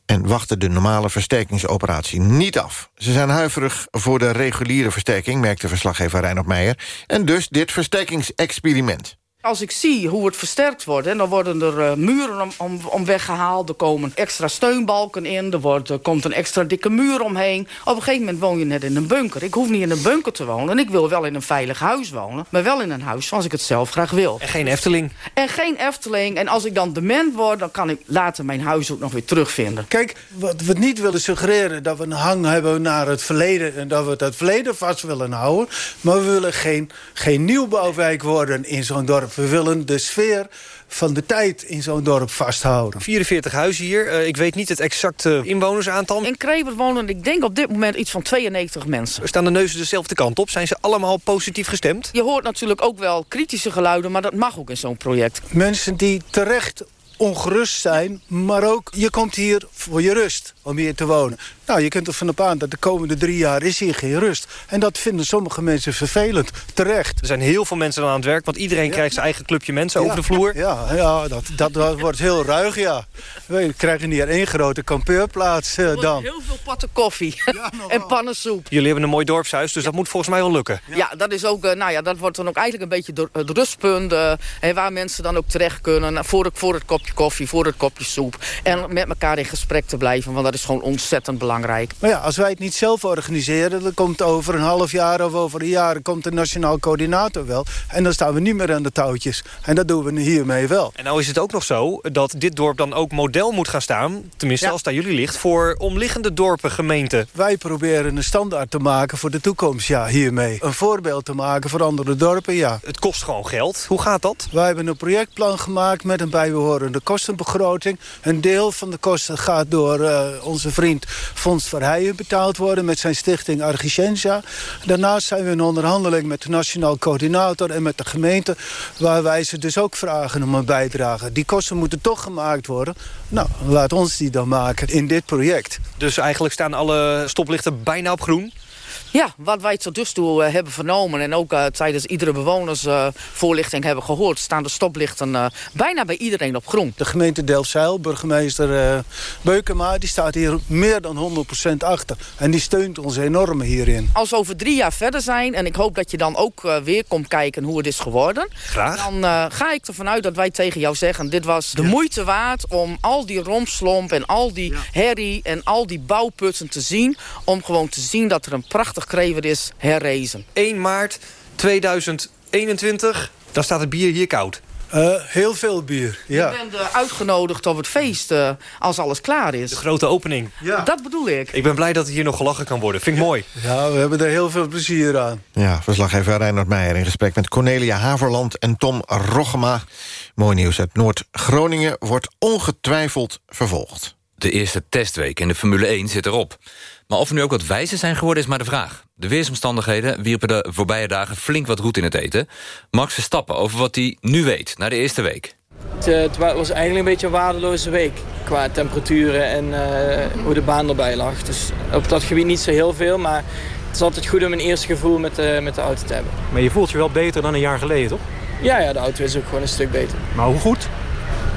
en wachten de normale versterkingsoperatie niet af. Ze zijn huiverig voor de reguliere versterking... merkte verslaggever Reinhard Meijer. En dus dit versterkingsexperiment.
Als ik zie hoe het versterkt wordt, hè, dan worden er uh, muren om, om, om, weggehaald. Er komen extra steunbalken in. Er, wordt, er komt een extra dikke muur omheen. Op een gegeven moment woon je net in een bunker. Ik hoef niet in een bunker te wonen. En ik wil wel in een veilig huis wonen. Maar wel in een huis zoals ik het zelf graag wil.
En geen Efteling.
En geen Efteling. En als ik dan dement word, dan kan ik later mijn huis ook nog weer terugvinden.
Kijk, wat we niet willen suggereren... dat we een hang hebben naar het verleden... en dat we het verleden vast willen houden. Maar we willen geen, geen nieuwbouwwijk worden in zo'n dorp. We willen de sfeer van de tijd in zo'n dorp vasthouden.
44 huizen hier. Uh, ik weet niet het exacte inwonersaantal.
In Kreber wonen, ik denk op dit moment iets van 92 mensen.
Staan de neuzen dezelfde kant op? Zijn ze allemaal positief gestemd?
Je hoort natuurlijk ook wel kritische geluiden... maar dat mag ook in zo'n project.
Mensen die terecht ongerust zijn, maar ook je komt hier voor je rust om hier te wonen. Nou, je kunt ervan op aan dat de komende drie jaar is hier geen rust. En dat vinden sommige mensen vervelend, terecht.
Er zijn heel veel mensen aan het werk, want iedereen ja. krijgt zijn eigen clubje mensen ja. over de vloer.
Ja, ja dat, dat, dat wordt heel ruig, ja. We krijgen hier één grote kampeurplaats uh, dan.
Heel veel potten koffie ja, en pannensoep.
Jullie hebben een mooi dorpshuis, dus dat moet volgens mij wel lukken.
Ja, dat is ook, uh, nou ja, dat wordt dan ook eigenlijk een beetje het rustpunt... Uh, waar mensen dan ook terecht kunnen voor het, voor het kopje koffie, voor het kopje soep. En met elkaar in gesprek te blijven, want dat is gewoon ontzettend belangrijk.
Maar ja, als wij het niet zelf organiseren... dan komt over een half jaar of over een jaar... komt de nationaal coördinator wel. En dan staan we niet meer aan de touwtjes. En dat doen we hiermee wel.
En nou is het ook nog zo dat dit dorp dan ook model moet gaan staan... tenminste ja. als daar jullie ligt... voor omliggende dorpen, gemeenten.
Wij proberen een standaard te maken voor de toekomst, ja, hiermee. Een voorbeeld te maken voor andere dorpen, ja.
Het kost gewoon geld. Hoe gaat dat?
Wij hebben een projectplan gemaakt met een bijbehorende de kostenbegroting. Een deel van de kosten gaat door uh, onze vriend Fons Verheijen betaald worden... met zijn stichting Argicentia. Daarnaast zijn we in onderhandeling met de Nationaal Coördinator en met de gemeente... waar wij ze dus ook vragen om een bijdrage. Die kosten moeten toch gemaakt worden. Nou, laat ons die dan maken in dit project.
Dus eigenlijk staan alle stoplichten bijna op groen?
Ja, wat wij tot dus toe uh, hebben vernomen... en ook uh, tijdens iedere bewonersvoorlichting uh, hebben gehoord... staan de stoplichten eh, bijna bij iedereen op groen.
De gemeente Delfzijl, burgemeester Beukema... die staat hier meer dan 100% achter. En die steunt ons enorm hierin.
Als we over drie jaar verder zijn... en ik hoop dat je dan ook weer komt kijken hoe het is geworden...
Graag.
dan ga ik ervan uit dat wij tegen jou zeggen... dit was de ja. moeite waard om al die romslomp en al die ja. herrie... en al die bouwputten te zien... om gewoon te zien dat er een prachtig krever is herrezen.
1 maart 2021, dan staat het bier hier koud.
Uh, heel veel bier, ja.
Je bent uh, uitgenodigd op het feest uh, als alles klaar is.
De grote opening.
Ja. Dat bedoel ik.
Ik ben blij dat hier nog gelachen kan worden. Vind ik mooi.
Ja, we hebben er heel veel plezier aan.
Ja, verslaggever Reinhard Meijer in gesprek met Cornelia Haverland en Tom Roggema. Mooi nieuws uit Noord-Groningen wordt ongetwijfeld vervolgd.
De eerste testweek in de Formule 1 zit erop. Maar of we nu ook wat wijzer zijn geworden is maar de vraag. De weersomstandigheden wierpen de voorbije dagen flink wat roet in het eten. Max Verstappen over wat hij nu weet na de eerste week.
Het, het was eigenlijk een beetje een waardeloze week. Qua temperaturen en uh, hoe de baan erbij lag. Dus op dat gebied niet zo heel veel. Maar het is altijd goed om een eerste gevoel met, uh, met de auto te hebben.
Maar je voelt je wel beter dan een jaar geleden, toch?
Ja, ja de auto is ook gewoon een stuk beter.
Maar hoe goed?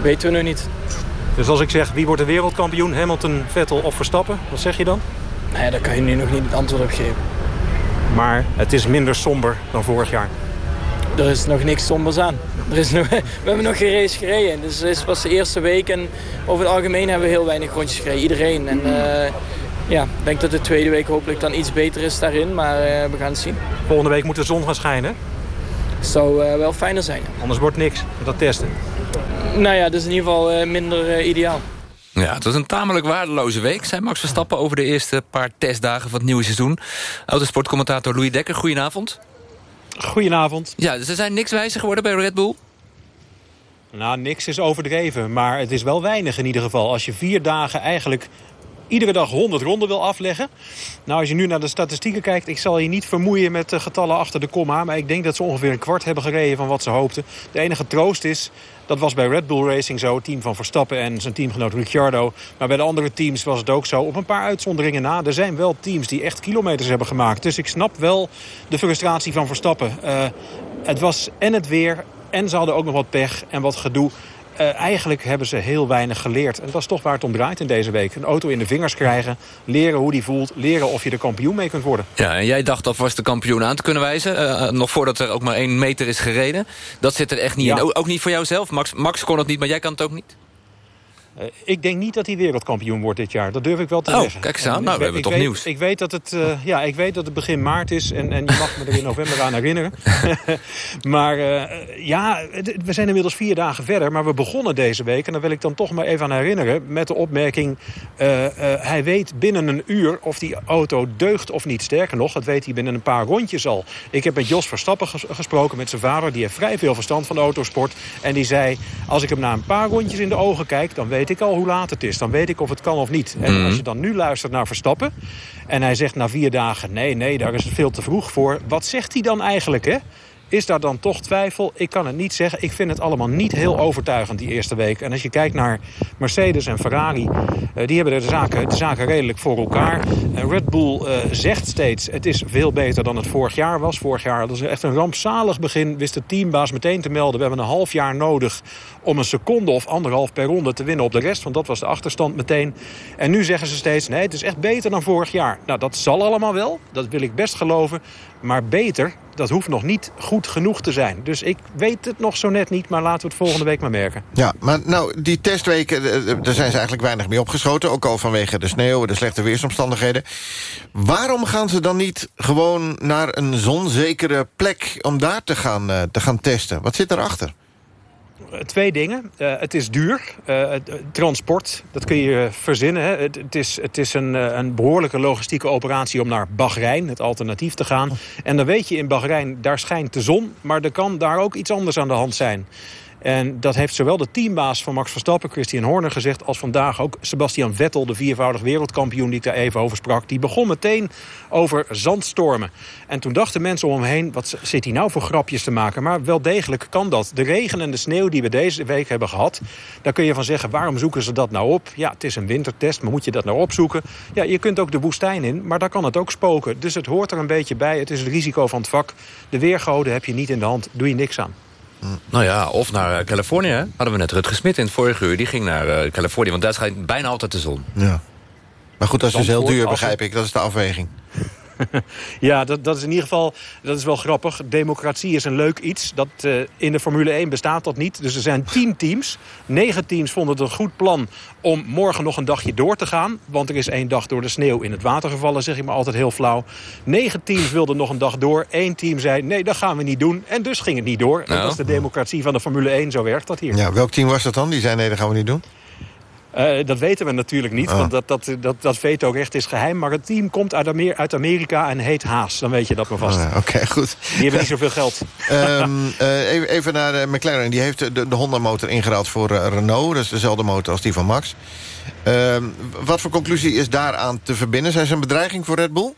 Weten we nog niet.
Dus als ik zeg, wie wordt de wereldkampioen? Hamilton, Vettel of Verstappen? Wat zeg je dan?
Nee, daar kan je nu nog niet het antwoord op geven.
Maar het is minder somber dan vorig jaar.
Er is nog niks sombers aan. Er is nog, we hebben nog geen race gereden. Dus het is pas de eerste week. En over het algemeen hebben we heel weinig rondjes gereden. Iedereen. En uh, ja, ik denk dat de tweede week hopelijk dan iets beter is daarin. Maar uh, we gaan het zien.
Volgende week moet de zon gaan schijnen.
Zou uh, wel fijner zijn.
Anders wordt niks met dat testen.
Nou ja, dat is in ieder geval minder ideaal.
Ja, het was een tamelijk waardeloze week, zei Max Verstappen... over de eerste paar testdagen van het nieuwe seizoen. Autosportcommentator Louis Dekker, goedenavond.
Goedenavond.
Ja, dus er zijn niks wijzer geworden bij Red Bull?
Nou, niks is overdreven, maar het is wel weinig in ieder geval. Als je vier dagen eigenlijk iedere dag 100 ronden wil afleggen. Nou, als je nu naar de statistieken kijkt... ik zal je niet vermoeien met de getallen achter de komma... maar ik denk dat ze ongeveer een kwart hebben gereden van wat ze hoopten. De enige troost is, dat was bij Red Bull Racing zo. Het team van Verstappen en zijn teamgenoot Ricciardo. Maar bij de andere teams was het ook zo. Op een paar uitzonderingen na. Er zijn wel teams die echt kilometers hebben gemaakt. Dus ik snap wel de frustratie van Verstappen. Uh, het was en het weer en ze hadden ook nog wat pech en wat gedoe. Uh, eigenlijk hebben ze heel weinig geleerd. En dat is toch waar het om draait in deze week. Een auto in de vingers krijgen, leren hoe die voelt... leren of je de kampioen mee kunt worden.
Ja, en jij dacht alvast de kampioen aan te kunnen wijzen. Uh, nog voordat er ook maar één meter is gereden. Dat zit er echt niet ja. in. Ook, ook niet voor jouzelf. Max, Max kon het niet, maar jij kan het ook niet?
Uh, ik denk niet dat hij wereldkampioen wordt dit jaar. Dat durf ik wel te
oh,
zeggen.
kijk eens aan. Nou, we hebben toch
weet,
nieuws.
Ik weet, dat het, uh, ja, ik weet dat het begin maart is. En, en je mag me er in november aan herinneren. maar uh, ja, we zijn inmiddels vier dagen verder. Maar we begonnen deze week. En daar wil ik dan toch maar even aan herinneren. Met de opmerking. hij weet binnen een uur of die auto deugt of niet. Sterker nog, dat weet hij binnen een paar rondjes al. Ik heb met Jos Verstappen ges gesproken. Met zijn vader. Die heeft vrij veel verstand van de autosport. En die zei. Als ik hem na een paar rondjes in de ogen kijk. Dan weet weet ik al hoe laat het is. Dan weet ik of het kan of niet. En als je dan nu luistert naar Verstappen... en hij zegt na vier dagen... nee, nee, daar is het veel te vroeg voor. Wat zegt hij dan eigenlijk, hè? Is daar dan toch twijfel? Ik kan het niet zeggen. Ik vind het allemaal niet heel overtuigend die eerste week. En als je kijkt naar Mercedes en Ferrari... Uh, die hebben de zaken, de zaken redelijk voor elkaar. En Red Bull uh, zegt steeds... het is veel beter dan het vorig jaar was. Vorig jaar dat is echt een rampzalig begin. Wist de teambaas meteen te melden... we hebben een half jaar nodig om een seconde of anderhalf per ronde te winnen op de rest. Want dat was de achterstand meteen. En nu zeggen ze steeds... nee, het is echt beter dan vorig jaar. Nou, dat zal allemaal wel. Dat wil ik best geloven. Maar beter, dat hoeft nog niet goed genoeg te zijn. Dus ik weet het nog zo net niet, maar laten we het volgende week maar merken.
Ja, maar nou, die testweken, daar zijn ze eigenlijk weinig mee opgeschoten. Ook al vanwege de sneeuw, de slechte weersomstandigheden. Waarom gaan ze dan niet gewoon naar een zonzekere plek... om daar te gaan, uh, te gaan testen? Wat zit erachter?
Twee dingen. Uh, het is duur. Uh, transport, dat kun je verzinnen. Hè. Het, het, is, het is een, een behoorlijke logistieke operatie om naar Bahrein, het alternatief, te gaan. En dan weet je in Bahrein, daar schijnt de zon... maar er kan daar ook iets anders aan de hand zijn. En dat heeft zowel de teambaas van Max Verstappen, Christian Horner, gezegd... als vandaag ook Sebastian Vettel, de viervoudig wereldkampioen... die ik daar even over sprak. Die begon meteen over zandstormen. En toen dachten mensen om hem heen, wat zit hij nou voor grapjes te maken? Maar wel degelijk kan dat. De regen en de sneeuw die we deze week hebben gehad... daar kun je van zeggen, waarom zoeken ze dat nou op? Ja, het is een wintertest, maar moet je dat nou opzoeken? Ja, je kunt ook de woestijn in, maar daar kan het ook spoken. Dus het hoort er een beetje bij. Het is het risico van het vak. De weergoden heb je niet in de hand. Doe je niks aan.
Nou ja, of naar eh, Californië. hè? Hadden we net Rutger Smit in het vorige uur. Die ging naar eh, Californië, want daar schijnt bijna altijd de zon.
Ja. Maar goed, dat is dus heel duur, begrijp ik. Dat is de afweging.
Ja, dat, dat is in ieder geval dat is wel grappig. Democratie is een leuk iets. Dat, eh, in de Formule 1 bestaat dat niet. Dus er zijn tien teams. Negen teams vonden het een goed plan om morgen nog een dagje door te gaan. Want er is één dag door de sneeuw in het water gevallen, zeg ik maar altijd heel flauw. Negen teams wilden nog een dag door. Eén team zei, nee, dat gaan we niet doen. En dus ging het niet door. En
Nou.
dat is de democratie van de Formule 1. Zo werkt dat hier.
Ja, welk team was dat dan? Die zei, nee, dat gaan we niet doen.
Eh, dat weten we natuurlijk niet,
Oh.
want dat, dat, dat, dat veto-recht is geheim. Maar het team komt uit, Amer- uit Amerika en heet Haas. Dan weet je dat maar vast.
Ja, Oké, goed.
Die hebben niet zoveel geld.
Eh, even, even naar eh, McLaren. Die heeft de, de Honda-motor ingeruild voor Renault. Dat is dezelfde motor als die van Max. Ehm, wat voor conclusie is daaraan te verbinden? Zijn ze een bedreiging voor Red Bull?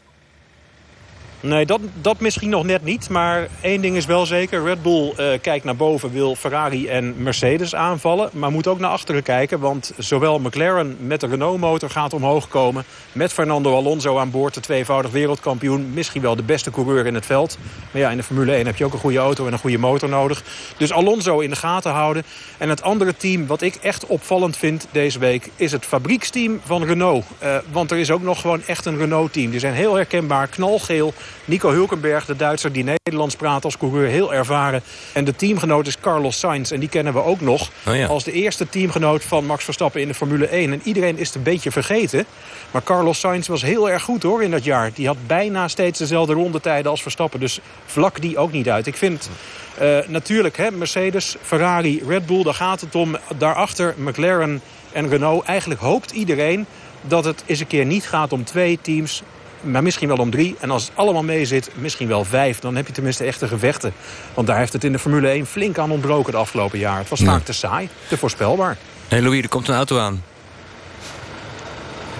Nee, dat, dat misschien nog net niet. Maar één ding is wel zeker. Red Bull eh, kijkt naar boven, wil Ferrari en Mercedes aanvallen. Maar moet ook naar achteren kijken. Want zowel McLaren met de Renault-motor gaat omhoog komen. Met Fernando Alonso aan boord, de tweevoudig wereldkampioen. Misschien wel de beste coureur in het veld. Maar ja, in de Formule 1 heb je ook een goede auto en een goede motor nodig. Dus Alonso in de gaten houden. En het andere team wat ik echt opvallend vind deze week... is het fabrieksteam van Renault. Eh, want er is ook nog gewoon echt een Renault-team. Die zijn heel herkenbaar, knalgeel. Nico Hulkenberg, de Duitser die Nederlands praat als coureur, heel ervaren. En de teamgenoot is Carlos Sainz. En die kennen we ook nog
Oh ja.
als de eerste teamgenoot van Max Verstappen in de Formule 1. En iedereen is het een beetje vergeten. Maar Carlos Sainz was heel erg goed hoor in dat jaar. Die had bijna steeds dezelfde rondetijden als Verstappen. Dus vlak die ook niet uit. Ik vind eh, natuurlijk hè, Mercedes, Ferrari, Red Bull, daar gaat het om. Daarachter McLaren en Renault. Eigenlijk hoopt iedereen dat het eens een keer niet gaat om twee teams maar misschien wel om drie. En als het allemaal mee zit, misschien wel vijf. Dan heb je tenminste echte gevechten. Want daar heeft het in de Formule 1 flink aan ontbroken het afgelopen jaar. Het was vaak te saai, te voorspelbaar.
Hé hey Louis, er komt een auto aan.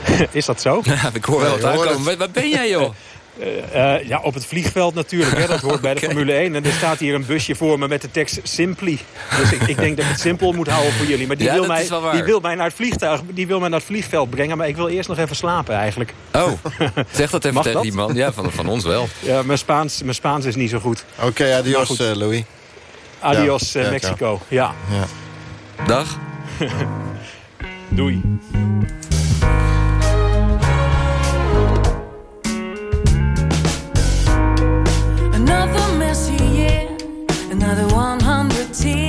Is dat zo?
Ja, ik hoor wel
hoort
aankomen. Waar ben jij, joh?
Eh, eh, ja, op het vliegveld natuurlijk. Hè. Dat hoort bij de. Formule 1. En er staat hier een busje voor me met de tekst Simply. Dus ik, ik denk dat ik het simpel moet houden voor jullie. Maar die,
Ja,
wil mij, die wil mij naar het vliegtuig, die wil mij naar het vliegveld brengen. Maar ik wil eerst nog even slapen eigenlijk.
Oh, zeg dat even
Mag
tegen
dat?
die man. Ja, van, van ons wel.
Ja, mijn Spaans, mijn Spaans is niet zo goed.
Oké,
Maar
adios,
goed.
eh, Louis.
Adios
Ja,
Mexico. Ja.
Ja.
Dag.
Doei.
Another messy year, another 100 tears.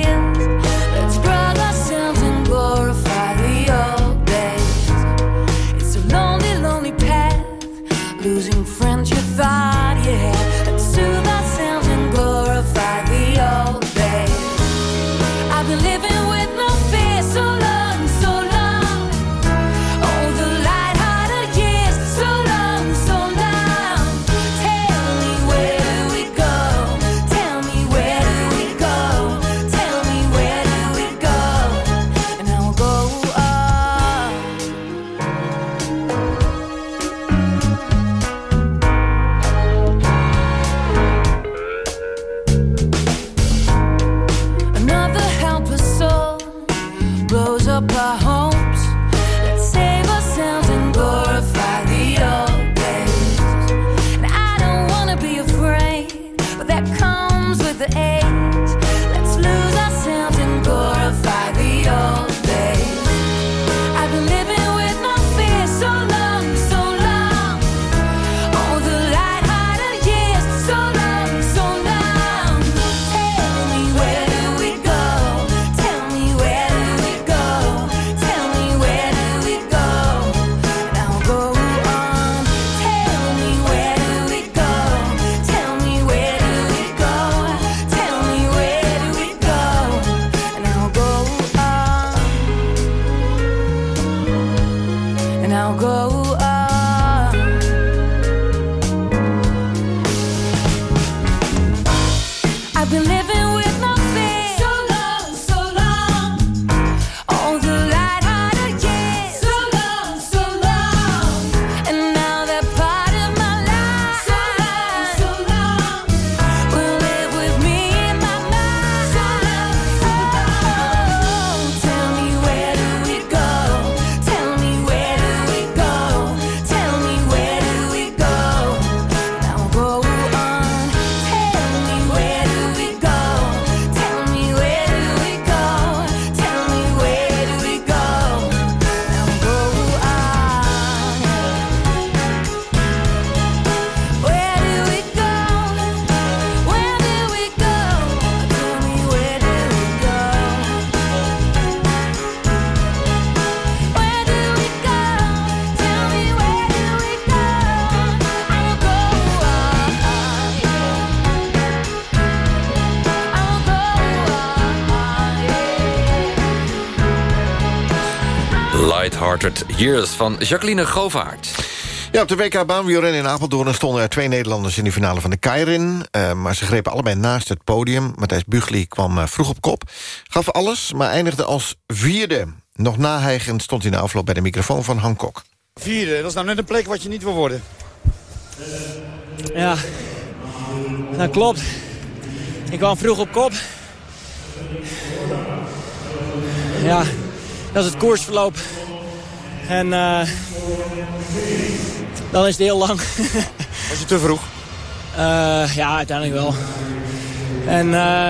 up a home
Hardred Years van Jacqueline Govaert.
Ja, op de WK baanwielrennen in Apeldoorn stonden er twee Nederlanders in de finale van de Keirin. Uh, maar ze grepen allebei naast het podium. Matthijs Bugli kwam uh, vroeg op kop. Gaf alles, maar eindigde als vierde. Nog nahijgend stond hij in de afloop bij de microfoon van Hancock.
Vierde, dat is nou net een plek wat je niet wil worden.
Ja, dat klopt. Ik kwam vroeg op kop. Ja, dat is het koersverloop. En uh, dan is het heel lang.
Was je te vroeg?
Uh, ja, uiteindelijk wel. En uh,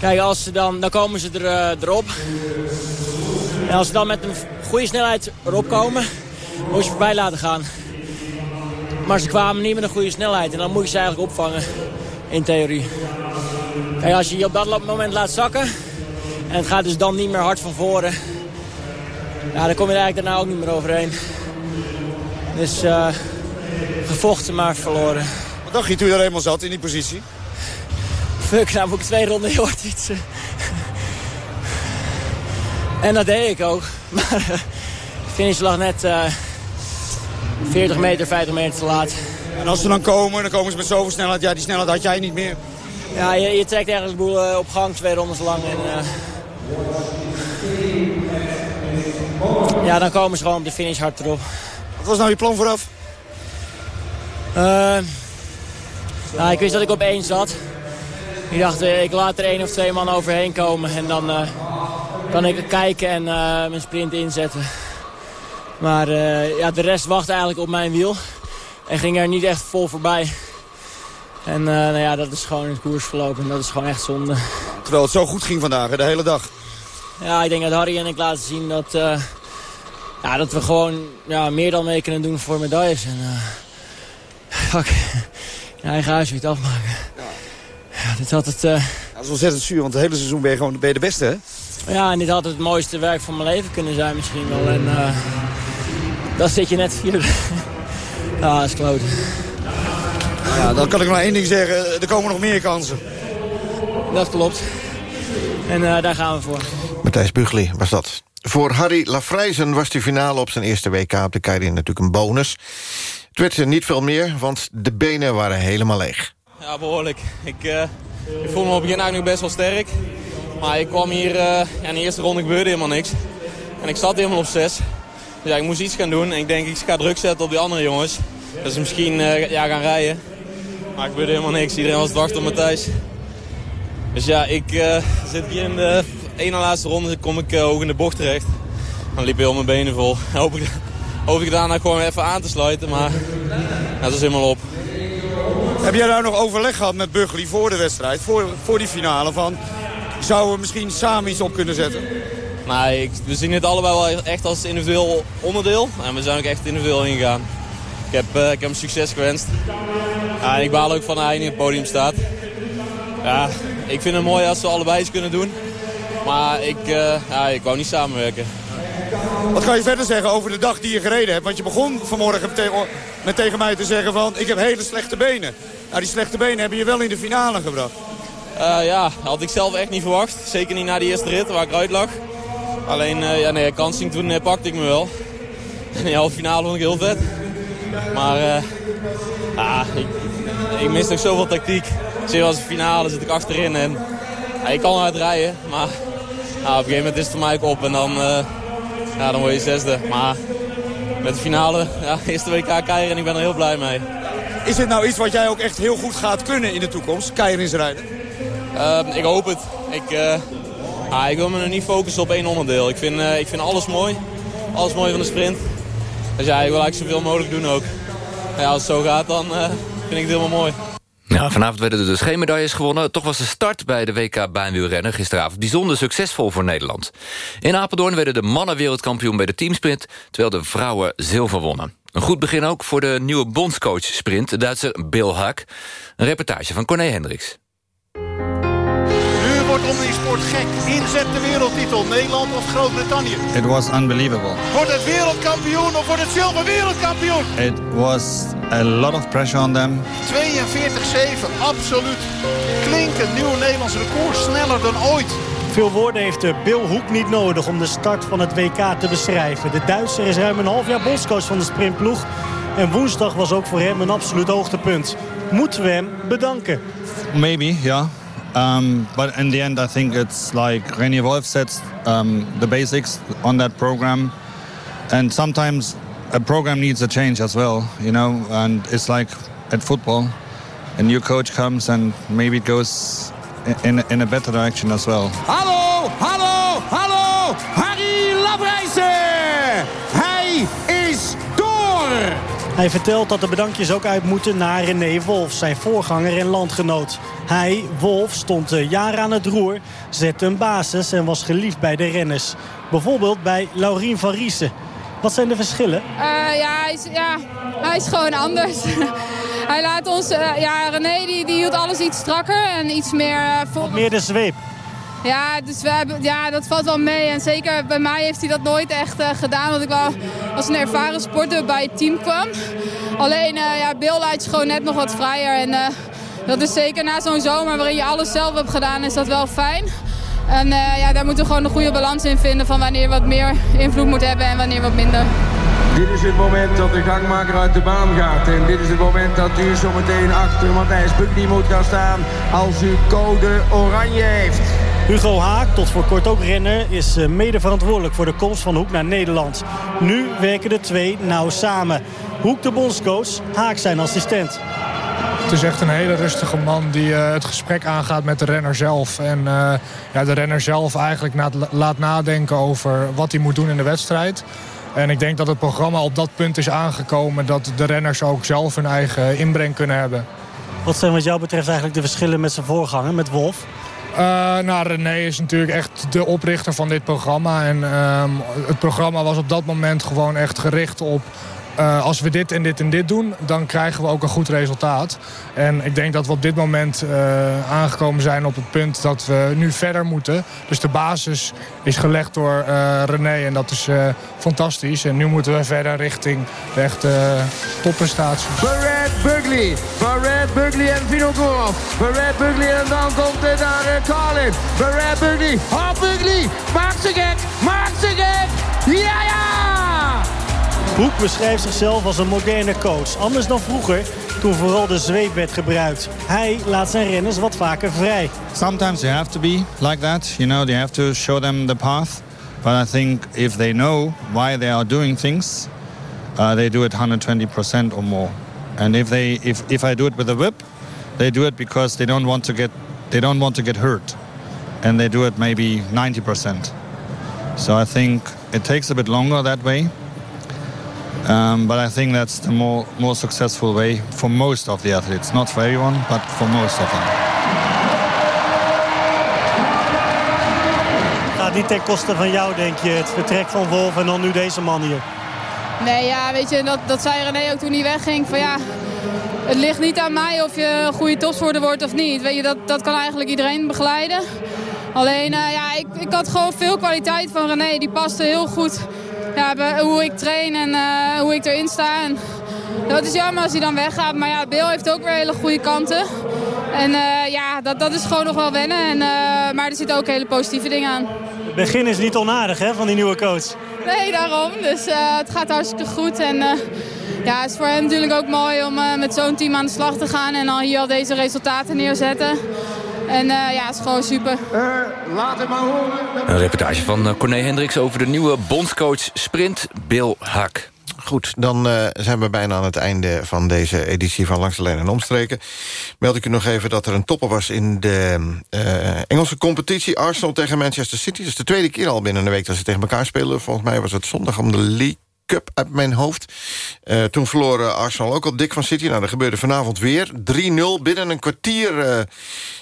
kijk, als ze dan, dan komen ze er, erop. En als ze dan met een goede snelheid erop komen, moet je voorbij laten gaan. Maar ze kwamen niet met een goede snelheid. En dan moet je ze eigenlijk opvangen, in theorie. Kijk, als je je op dat moment laat zakken... en het gaat dus dan niet meer hard van voren... Ja, dan kom je eigenlijk daarna ook niet meer overheen. Dus uh, gevochten maar verloren.
Wat dacht je toen je er eenmaal zat in die positie?
Fuck, nou moet ik twee ronden heel hard fietsen. En dat deed ik ook. Maar uh, de finish lag net uh, 40 meter, 50 meter te laat.
En als ze dan komen, dan komen ze met zoveel snelheid. Ja, die snelheid had jij niet meer.
Ja, je, je trekt eigenlijk de boel op gang, twee rondes lang. En, ja, dan komen ze gewoon op de finish hard erop.
Wat was nou je plan vooraf?
Uh, nou, ik wist dat ik op één zat. Ik dacht, uh, ik laat er één of twee man overheen komen. En dan uh, kan ik kijken en mijn sprint inzetten. Maar ja, de rest wacht eigenlijk op mijn wiel. En ging er niet echt vol voorbij. En nou ja, dat is gewoon het koersverloop. En dat is gewoon echt zonde.
Terwijl het zo goed ging vandaag, de hele dag.
Ja, ik denk dat Harry en ik laten zien dat, uh, ja, dat we gewoon ja, meer dan mee kunnen doen voor medailles. En, uh, fuck, je eigen huis weer afmaken. Ja. ja. dit had het... Uh,
ja, dat is ontzettend zuur, want het hele seizoen ben je gewoon ben je de beste, hè?
Ja, en dit had het mooiste werk van mijn leven kunnen zijn misschien wel. En dan zit je net vierde. ja, dat is kloot.
Ja, dan kan ik maar één ding zeggen. Er komen nog meer kansen.
Dat klopt. En daar gaan we voor.
Matthijs Bugli was dat. Voor Harry Lafrijzen was de finale op zijn eerste WK op de Keirin natuurlijk een bonus. Het werd er niet veel meer, want de benen waren helemaal leeg.
Ja, behoorlijk. Ik, uh, ik voel me op het begin eigenlijk best wel sterk. Maar ik kwam hier, uh, in de eerste ronde gebeurde helemaal niks. En ik zat helemaal op zes. Dus ja, ik moest iets gaan doen. En ik denk, ik ga druk zetten op die andere jongens. Dat ze misschien uh, ja, gaan rijden. Maar er gebeurde helemaal niks. Iedereen was het wachten op Matthijs. Dus ja, ik zit hier in de ene laatste ronde, kom ik uh, hoog in de bocht terecht. Dan liep heel mijn benen vol. Hoop ik, hoop ik daarna gewoon even aan te sluiten, maar dat is helemaal op.
Heb jij daar nog overleg gehad met Bugli voor de wedstrijd, voor, voor die finale? Van, zouden we misschien samen iets op kunnen zetten?
Nee, ik, we zien het allebei wel echt als individueel onderdeel. En we zijn ook echt individueel ingegaan. Ik heb, uh, ik heb hem succes gewenst. Ja, en ik baal ook van dat hij in het podium staat. Ja, ik vind het mooi als we allebei iets kunnen doen. Maar ik, uh, ja, ik wou niet samenwerken.
Wat kan je verder zeggen over de dag die je gereden hebt? Want je begon vanmorgen met tegen mij te zeggen van... ik heb hele slechte benen. Nou, die slechte benen hebben je wel in de finale gebracht.
Uh, ja, had ik zelf echt niet verwacht. Zeker niet na die eerste rit waar ik eruit lag. Alleen, uh, ja, nee, kansing toen pakte ik me wel. In de halve finale vond ik heel vet. Maar ah, ik, ik mis nog zoveel tactiek. Zeker als de finale zit ik achterin en ik kan hard rijden. Maar ja, op een gegeven moment is het voor mij ook op en dan, uh, ja, dan word je zesde. Maar met de finale, ja, eerste WK Keirin en ik ben er heel blij mee.
Is dit nou iets wat jij ook echt heel goed gaat kunnen in de toekomst, Keirins rijden?
Uh, ik hoop het. Ik, uh, ah, ik wil me nog niet focussen op één onderdeel. Ik vind, ik vind alles mooi. Alles mooi van de sprint. Dus ja, ik wil eigenlijk zoveel mogelijk doen ook. Ja, als het zo gaat, dan vind ik het helemaal mooi.
Ja, vanavond werden er dus geen medailles gewonnen. Toch was de start bij de WK baanwielrennen gisteravond bijzonder succesvol voor Nederland. In Apeldoorn werden de mannen wereldkampioen bij de teamsprint... terwijl de vrouwen zilver wonnen. Een goed begin ook voor de nieuwe bondscoach sprint, de Duitser Bill Hack. Een reportage van Corné Hendricks.
Die sport gek. Inzet de wereldtitel, Nederland of Groot-Brittannië.
It was unbelievable.
Wordt het wereldkampioen of wordt het zilver wereldkampioen?
It was a lot of pressure on them.
42-7, absoluut. Klinkend nieuw Nederlands record, sneller dan ooit.
Veel woorden heeft Bill Hoek niet nodig om de start van het WK te beschrijven. De Duitser is ruim een half jaar bondscoach van de sprintploeg. En woensdag was ook voor hem een absoluut hoogtepunt. Moeten we hem bedanken?
Maybe, yeah. Um, but in the end, I think it's like René Wolf sets um, the basics on that program. And sometimes a program needs a change as well, you know. And it's like at football, a new coach comes and maybe it goes in, in a better direction as well.
Hallo, hallo, hallo, Harry is door!
Hij vertelt dat de bedankjes ook uit moeten naar René Wolf, zijn voorganger en landgenoot. Hij, Wolf, stond eh, jaren aan het roer, zette een basis en was geliefd bij de renners. Bijvoorbeeld bij Laurien van Riesen. Wat zijn de verschillen?
Uh, ja, hij is, ja, hij is gewoon anders. hij laat ons... Uh, ja, René die, die hield alles iets strakker en iets meer... Uh,
vol... Meer de zweep.
Ja, dus we hebben, ja, dat valt wel mee. En zeker bij mij heeft hij dat nooit echt uh, gedaan. Want ik wel als een ervaren sporter bij het team kwam. Alleen, uh, ja, Bill laat je gewoon net nog wat vrijer. En uh, dat is zeker na zo'n zomer waarin je alles zelf hebt gedaan, is dat wel fijn. En ja, daar moeten we gewoon een goede balans in vinden van wanneer wat meer invloed moet hebben en wanneer wat minder.
Dit is het moment dat de gangmaker uit de baan gaat. En dit is het moment dat u zometeen achter Matthijs Bugli moet gaan staan als u code oranje heeft.
Hugo Haak, tot voor kort ook renner, is eh, mede verantwoordelijk voor de komst van Hoek naar Nederland. Nu werken de twee nauw samen. Hoek de bondscoach, Haak zijn assistent.
Het is echt een hele rustige man die uh, het gesprek aangaat met de renner zelf. En uh, ja, de renner zelf eigenlijk na laat nadenken over wat hij moet doen in de wedstrijd. En ik denk dat het programma op dat punt is aangekomen... dat de renners ook zelf hun eigen inbreng kunnen hebben.
Wat zijn wat jou betreft eigenlijk de verschillen met zijn voorganger, met Wolf?
Uh, nou, René is natuurlijk echt de oprichter van dit programma. En uh, het programma was op dat moment gewoon echt gericht op... Uh, als we dit en dit en dit doen, dan krijgen we ook een goed resultaat. En ik denk dat we op dit moment uh, aangekomen zijn op het punt dat we nu verder moeten. Dus de basis is gelegd door uh, René en dat is fantastisch. En nu moeten we verder richting de echte topprestaties.
Barrett Bugley, Barrett Bugley en Vinogorov. Barrett Bugley en dan komt het naar Carlin. Barrett Bugley, oh Bugley, maak ze gek, maak ze gek. Ja, ja!
Hoek beschrijft zichzelf als een moderne coach. Anders dan vroeger, toen vooral de zweep werd gebruikt. Hij laat zijn renners wat vaker vrij.
Sometimes they have to be like that. You know, they have to show them the path. But I think if they know why they are doing things, uh, they do it 120% or more. And if they, if, if I do it with a whip, they do it because they don't want to get, they don't want to get hurt, and they do it maybe 90%. So I think it takes a bit longer that way. Um, but I think that's the more, more successful way for most of the athletes. Not for everyone, but for most of them.
Gaat niet ten koste van jou, denk je, het vertrek van Wolf en dan nu deze man hier?
Nee, ja, weet je, dat, dat zei René ook toen hij wegging. Van ja, het ligt niet aan mij of je een goede topsporter wordt of niet. Weet je, dat, dat kan eigenlijk iedereen begeleiden. Alleen, uh, ja, ik, ik had gewoon veel kwaliteit van René. Die paste heel goed ja, hoe ik train en uh, hoe ik erin sta. En dat is jammer als hij dan weggaat. Maar ja, Bill heeft ook weer hele goede kanten. En uh, ja, dat, dat is gewoon nog wel wennen. En, uh, maar er zitten ook hele positieve dingen aan.
Het begin is niet onaardig hè, van die nieuwe coach.
Nee, daarom. Dus het gaat hartstikke goed. En ja, het is voor hem natuurlijk ook mooi om met zo'n team aan de slag te gaan. En al hier al deze resultaten neerzetten. En uh, ja, het is gewoon super. Uh,
laat het maar horen. Een reportage van uh, Corné Hendricks over de nieuwe bondscoach Sprint, Bill Hak.
Goed, dan uh, zijn we bijna aan het einde van deze editie van Langs de Lijn en Omstreken. Meld ik u nog even dat er een topper was in de uh, Engelse competitie. Arsenal tegen Manchester City. Dat is de tweede keer al binnen een week dat ze tegen elkaar spelen. Volgens mij was het zondag om de League Cup uit mijn hoofd. Uh, toen verloor Arsenal ook al dik van City. Nou, dat gebeurde vanavond weer. 3-0 binnen een kwartier uh,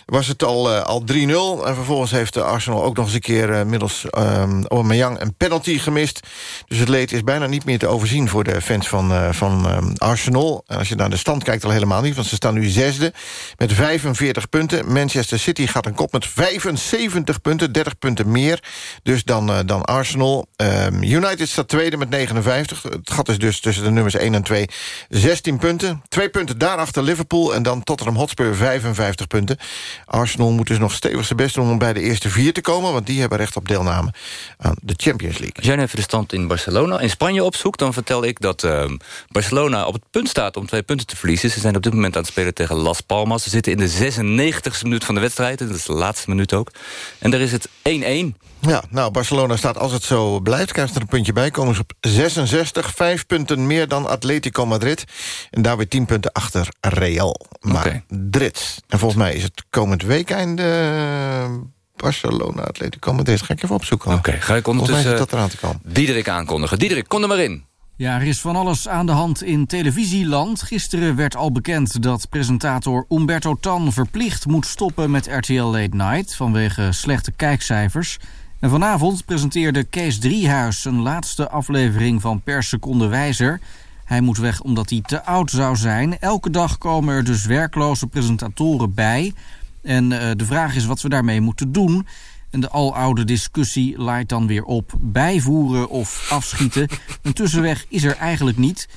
was het al, al 3-0. En vervolgens heeft Arsenal ook nog eens een keer... middels um, Aubameyang een penalty gemist. Dus het leed is bijna niet meer te overzien... voor de fans van, van um, Arsenal. En als je naar de stand kijkt al helemaal niet... want ze staan nu zesde met 45 punten. Manchester City gaat een kop met 75 punten. 30 punten meer dus dan, dan Arsenal. Um, United staat tweede met 59. 51. Het gat is dus tussen de nummers 1 en 2 16 punten. Twee punten daarachter Liverpool en dan Tottenham Hotspur 55 punten. Arsenal moet dus nog stevig zijn best doen om bij de eerste vier te komen... want die hebben recht op deelname aan de Champions League.
Als jij even de stand in Barcelona, in Spanje opzoekt... dan vertel ik dat uh, Barcelona op het punt staat om twee punten te verliezen. Ze zijn op dit moment aan het spelen tegen Las Palmas. Ze zitten in de 96e minuut van de wedstrijd. Dat is de laatste minuut ook. En daar is het 1-1.
Ja, nou, Barcelona staat, als het zo blijft... krijgt er een puntje bij, komen ze op 66. Vijf punten meer dan Atletico Madrid. En daar weer tien punten achter Real Madrid. En volgens mij is het komend weekend... Uh, Barcelona, Atletico Madrid. Ga ik even opzoeken.
Oké, ga ik ondertussen
dat eraan te komen.
Diederik aankondigen. Diederik, kom er maar in.
Ja, er is van alles aan de hand in televisieland. Gisteren werd al bekend dat presentator Umberto Tan verplicht moet stoppen met RTL Late Night vanwege slechte kijkcijfers. En vanavond presenteerde Kees Driehuis zijn laatste aflevering van Per Seconde Wijzer. Hij moet weg omdat hij te oud zou zijn. Elke dag komen er dus werkloze presentatoren bij. En uh, de vraag is wat we daarmee moeten doen. En de aloude discussie laait dan weer op bijvoeren of afschieten. Een tussenweg is er eigenlijk niet.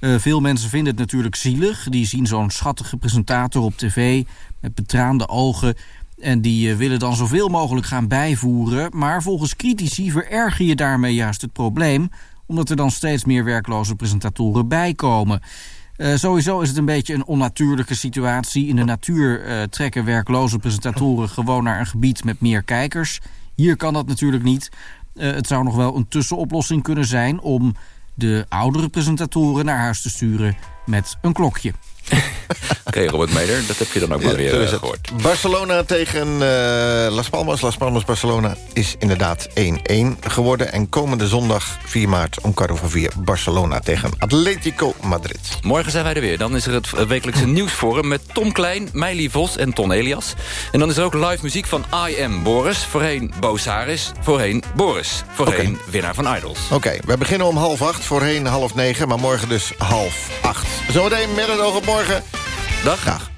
Uh, veel mensen vinden het natuurlijk zielig. Die zien zo'n schattige presentator op tv met betraande ogen... En die uh, willen dan zoveel mogelijk gaan bijvoeren. Maar volgens critici vererger je daarmee juist het probleem... omdat er dan steeds meer werkloze presentatoren bijkomen. Uh, sowieso is het een beetje een onnatuurlijke situatie. In de natuur uh, trekken werkloze presentatoren gewoon naar een gebied met meer kijkers. Hier kan dat natuurlijk niet. Het zou nog wel een tussenoplossing kunnen zijn... om de oudere presentatoren naar huis te sturen met een klokje.
Oké, okay, Robert Meder, dat heb je dan ook maar weer uh, gehoord.
Barcelona tegen uh, Las Palmas. Las Palmas-Barcelona is inderdaad 1-1 geworden. En komende zondag 4 maart om kwart over vier... Barcelona tegen Atletico Madrid.
Morgen zijn wij er weer. Dan is er het wekelijkse nieuwsforum... met Tom Klein, Meili Vos en Ton Elias. En dan is er ook live muziek van I Am Boris. Voorheen Bo Saris, voorheen Boris. Voorheen okay. winnaar van Idols.
Oké, okay, we beginnen om half acht, voorheen half negen... maar morgen dus half acht. Zometeen met het oog op morgen...
Dag. Dag.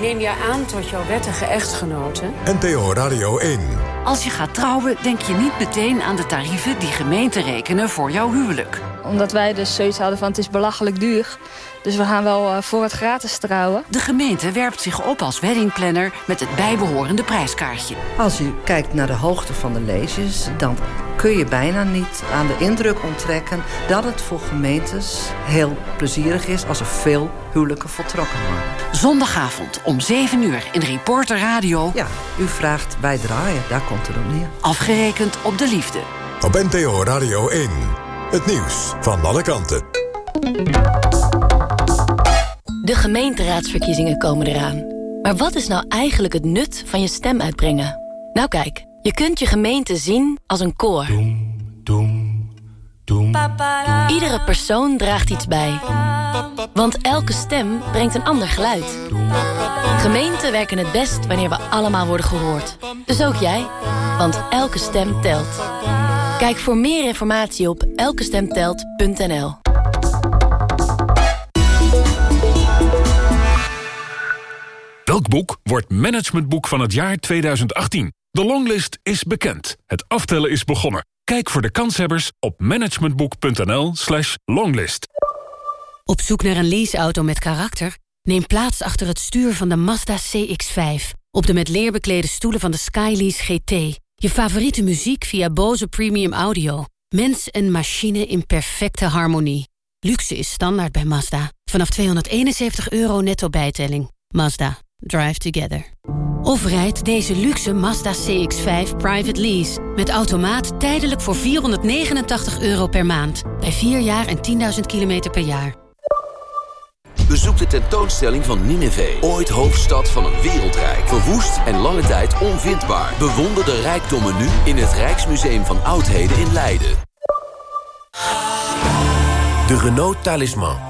Neem je aan tot jouw wettige echtgenote?
NPO Radio 1.
Als je gaat trouwen, denk je niet meteen aan de tarieven... die gemeenten rekenen voor jouw huwelijk.
Omdat wij dus zoiets hadden van het is belachelijk duur... Dus we gaan wel uh, voor het gratis trouwen.
De gemeente werpt zich op als weddingplanner met het bijbehorende prijskaartje.
Als u kijkt naar de hoogte van de leesjes... dan kun je bijna niet aan de indruk onttrekken... dat het voor gemeentes heel plezierig is als er veel huwelijken voltrokken worden.
Zondagavond om 7 uur in Reporter Radio.
Ja, u vraagt wij draaien, daar komt het op neer.
Afgerekend op de liefde.
Op NPO Radio 1. Het nieuws van alle kanten.
De gemeenteraadsverkiezingen komen eraan. Maar wat is nou eigenlijk het nut van je stem uitbrengen? Nou kijk, je kunt je gemeente zien als een koor. Iedere persoon draagt iets bij. Want elke stem brengt een ander geluid. Gemeenten werken het best wanneer we allemaal worden gehoord. Dus ook jij, want elke stem telt. Kijk voor meer informatie op elkestemtelt.nl.
Welk boek wordt managementboek van het jaar 2018? De longlist is bekend. Het aftellen is begonnen. Kijk voor de kanshebbers op managementboek.nl slash longlist.
Op zoek naar een leaseauto met karakter? Neem plaats achter het stuur van de Mazda CX-5. Op de met leer beklede stoelen van de Skylease GT. Je favoriete muziek via Bose Premium Audio. Mens en machine in perfecte harmonie. Luxe is standaard bij Mazda. Vanaf 271 euro netto bijtelling. Mazda. Drive together. Of rijd deze luxe Mazda CX-5 private lease. Met automaat tijdelijk voor 489 euro per maand. Bij 4 jaar en 10.000 kilometer per jaar.
Bezoek de tentoonstelling van Nineveh. Ooit hoofdstad van een wereldrijk. Verwoest en lange tijd onvindbaar. Bewonder de rijkdommen nu in het Rijksmuseum van Oudheden in Leiden. De Renault Talisman.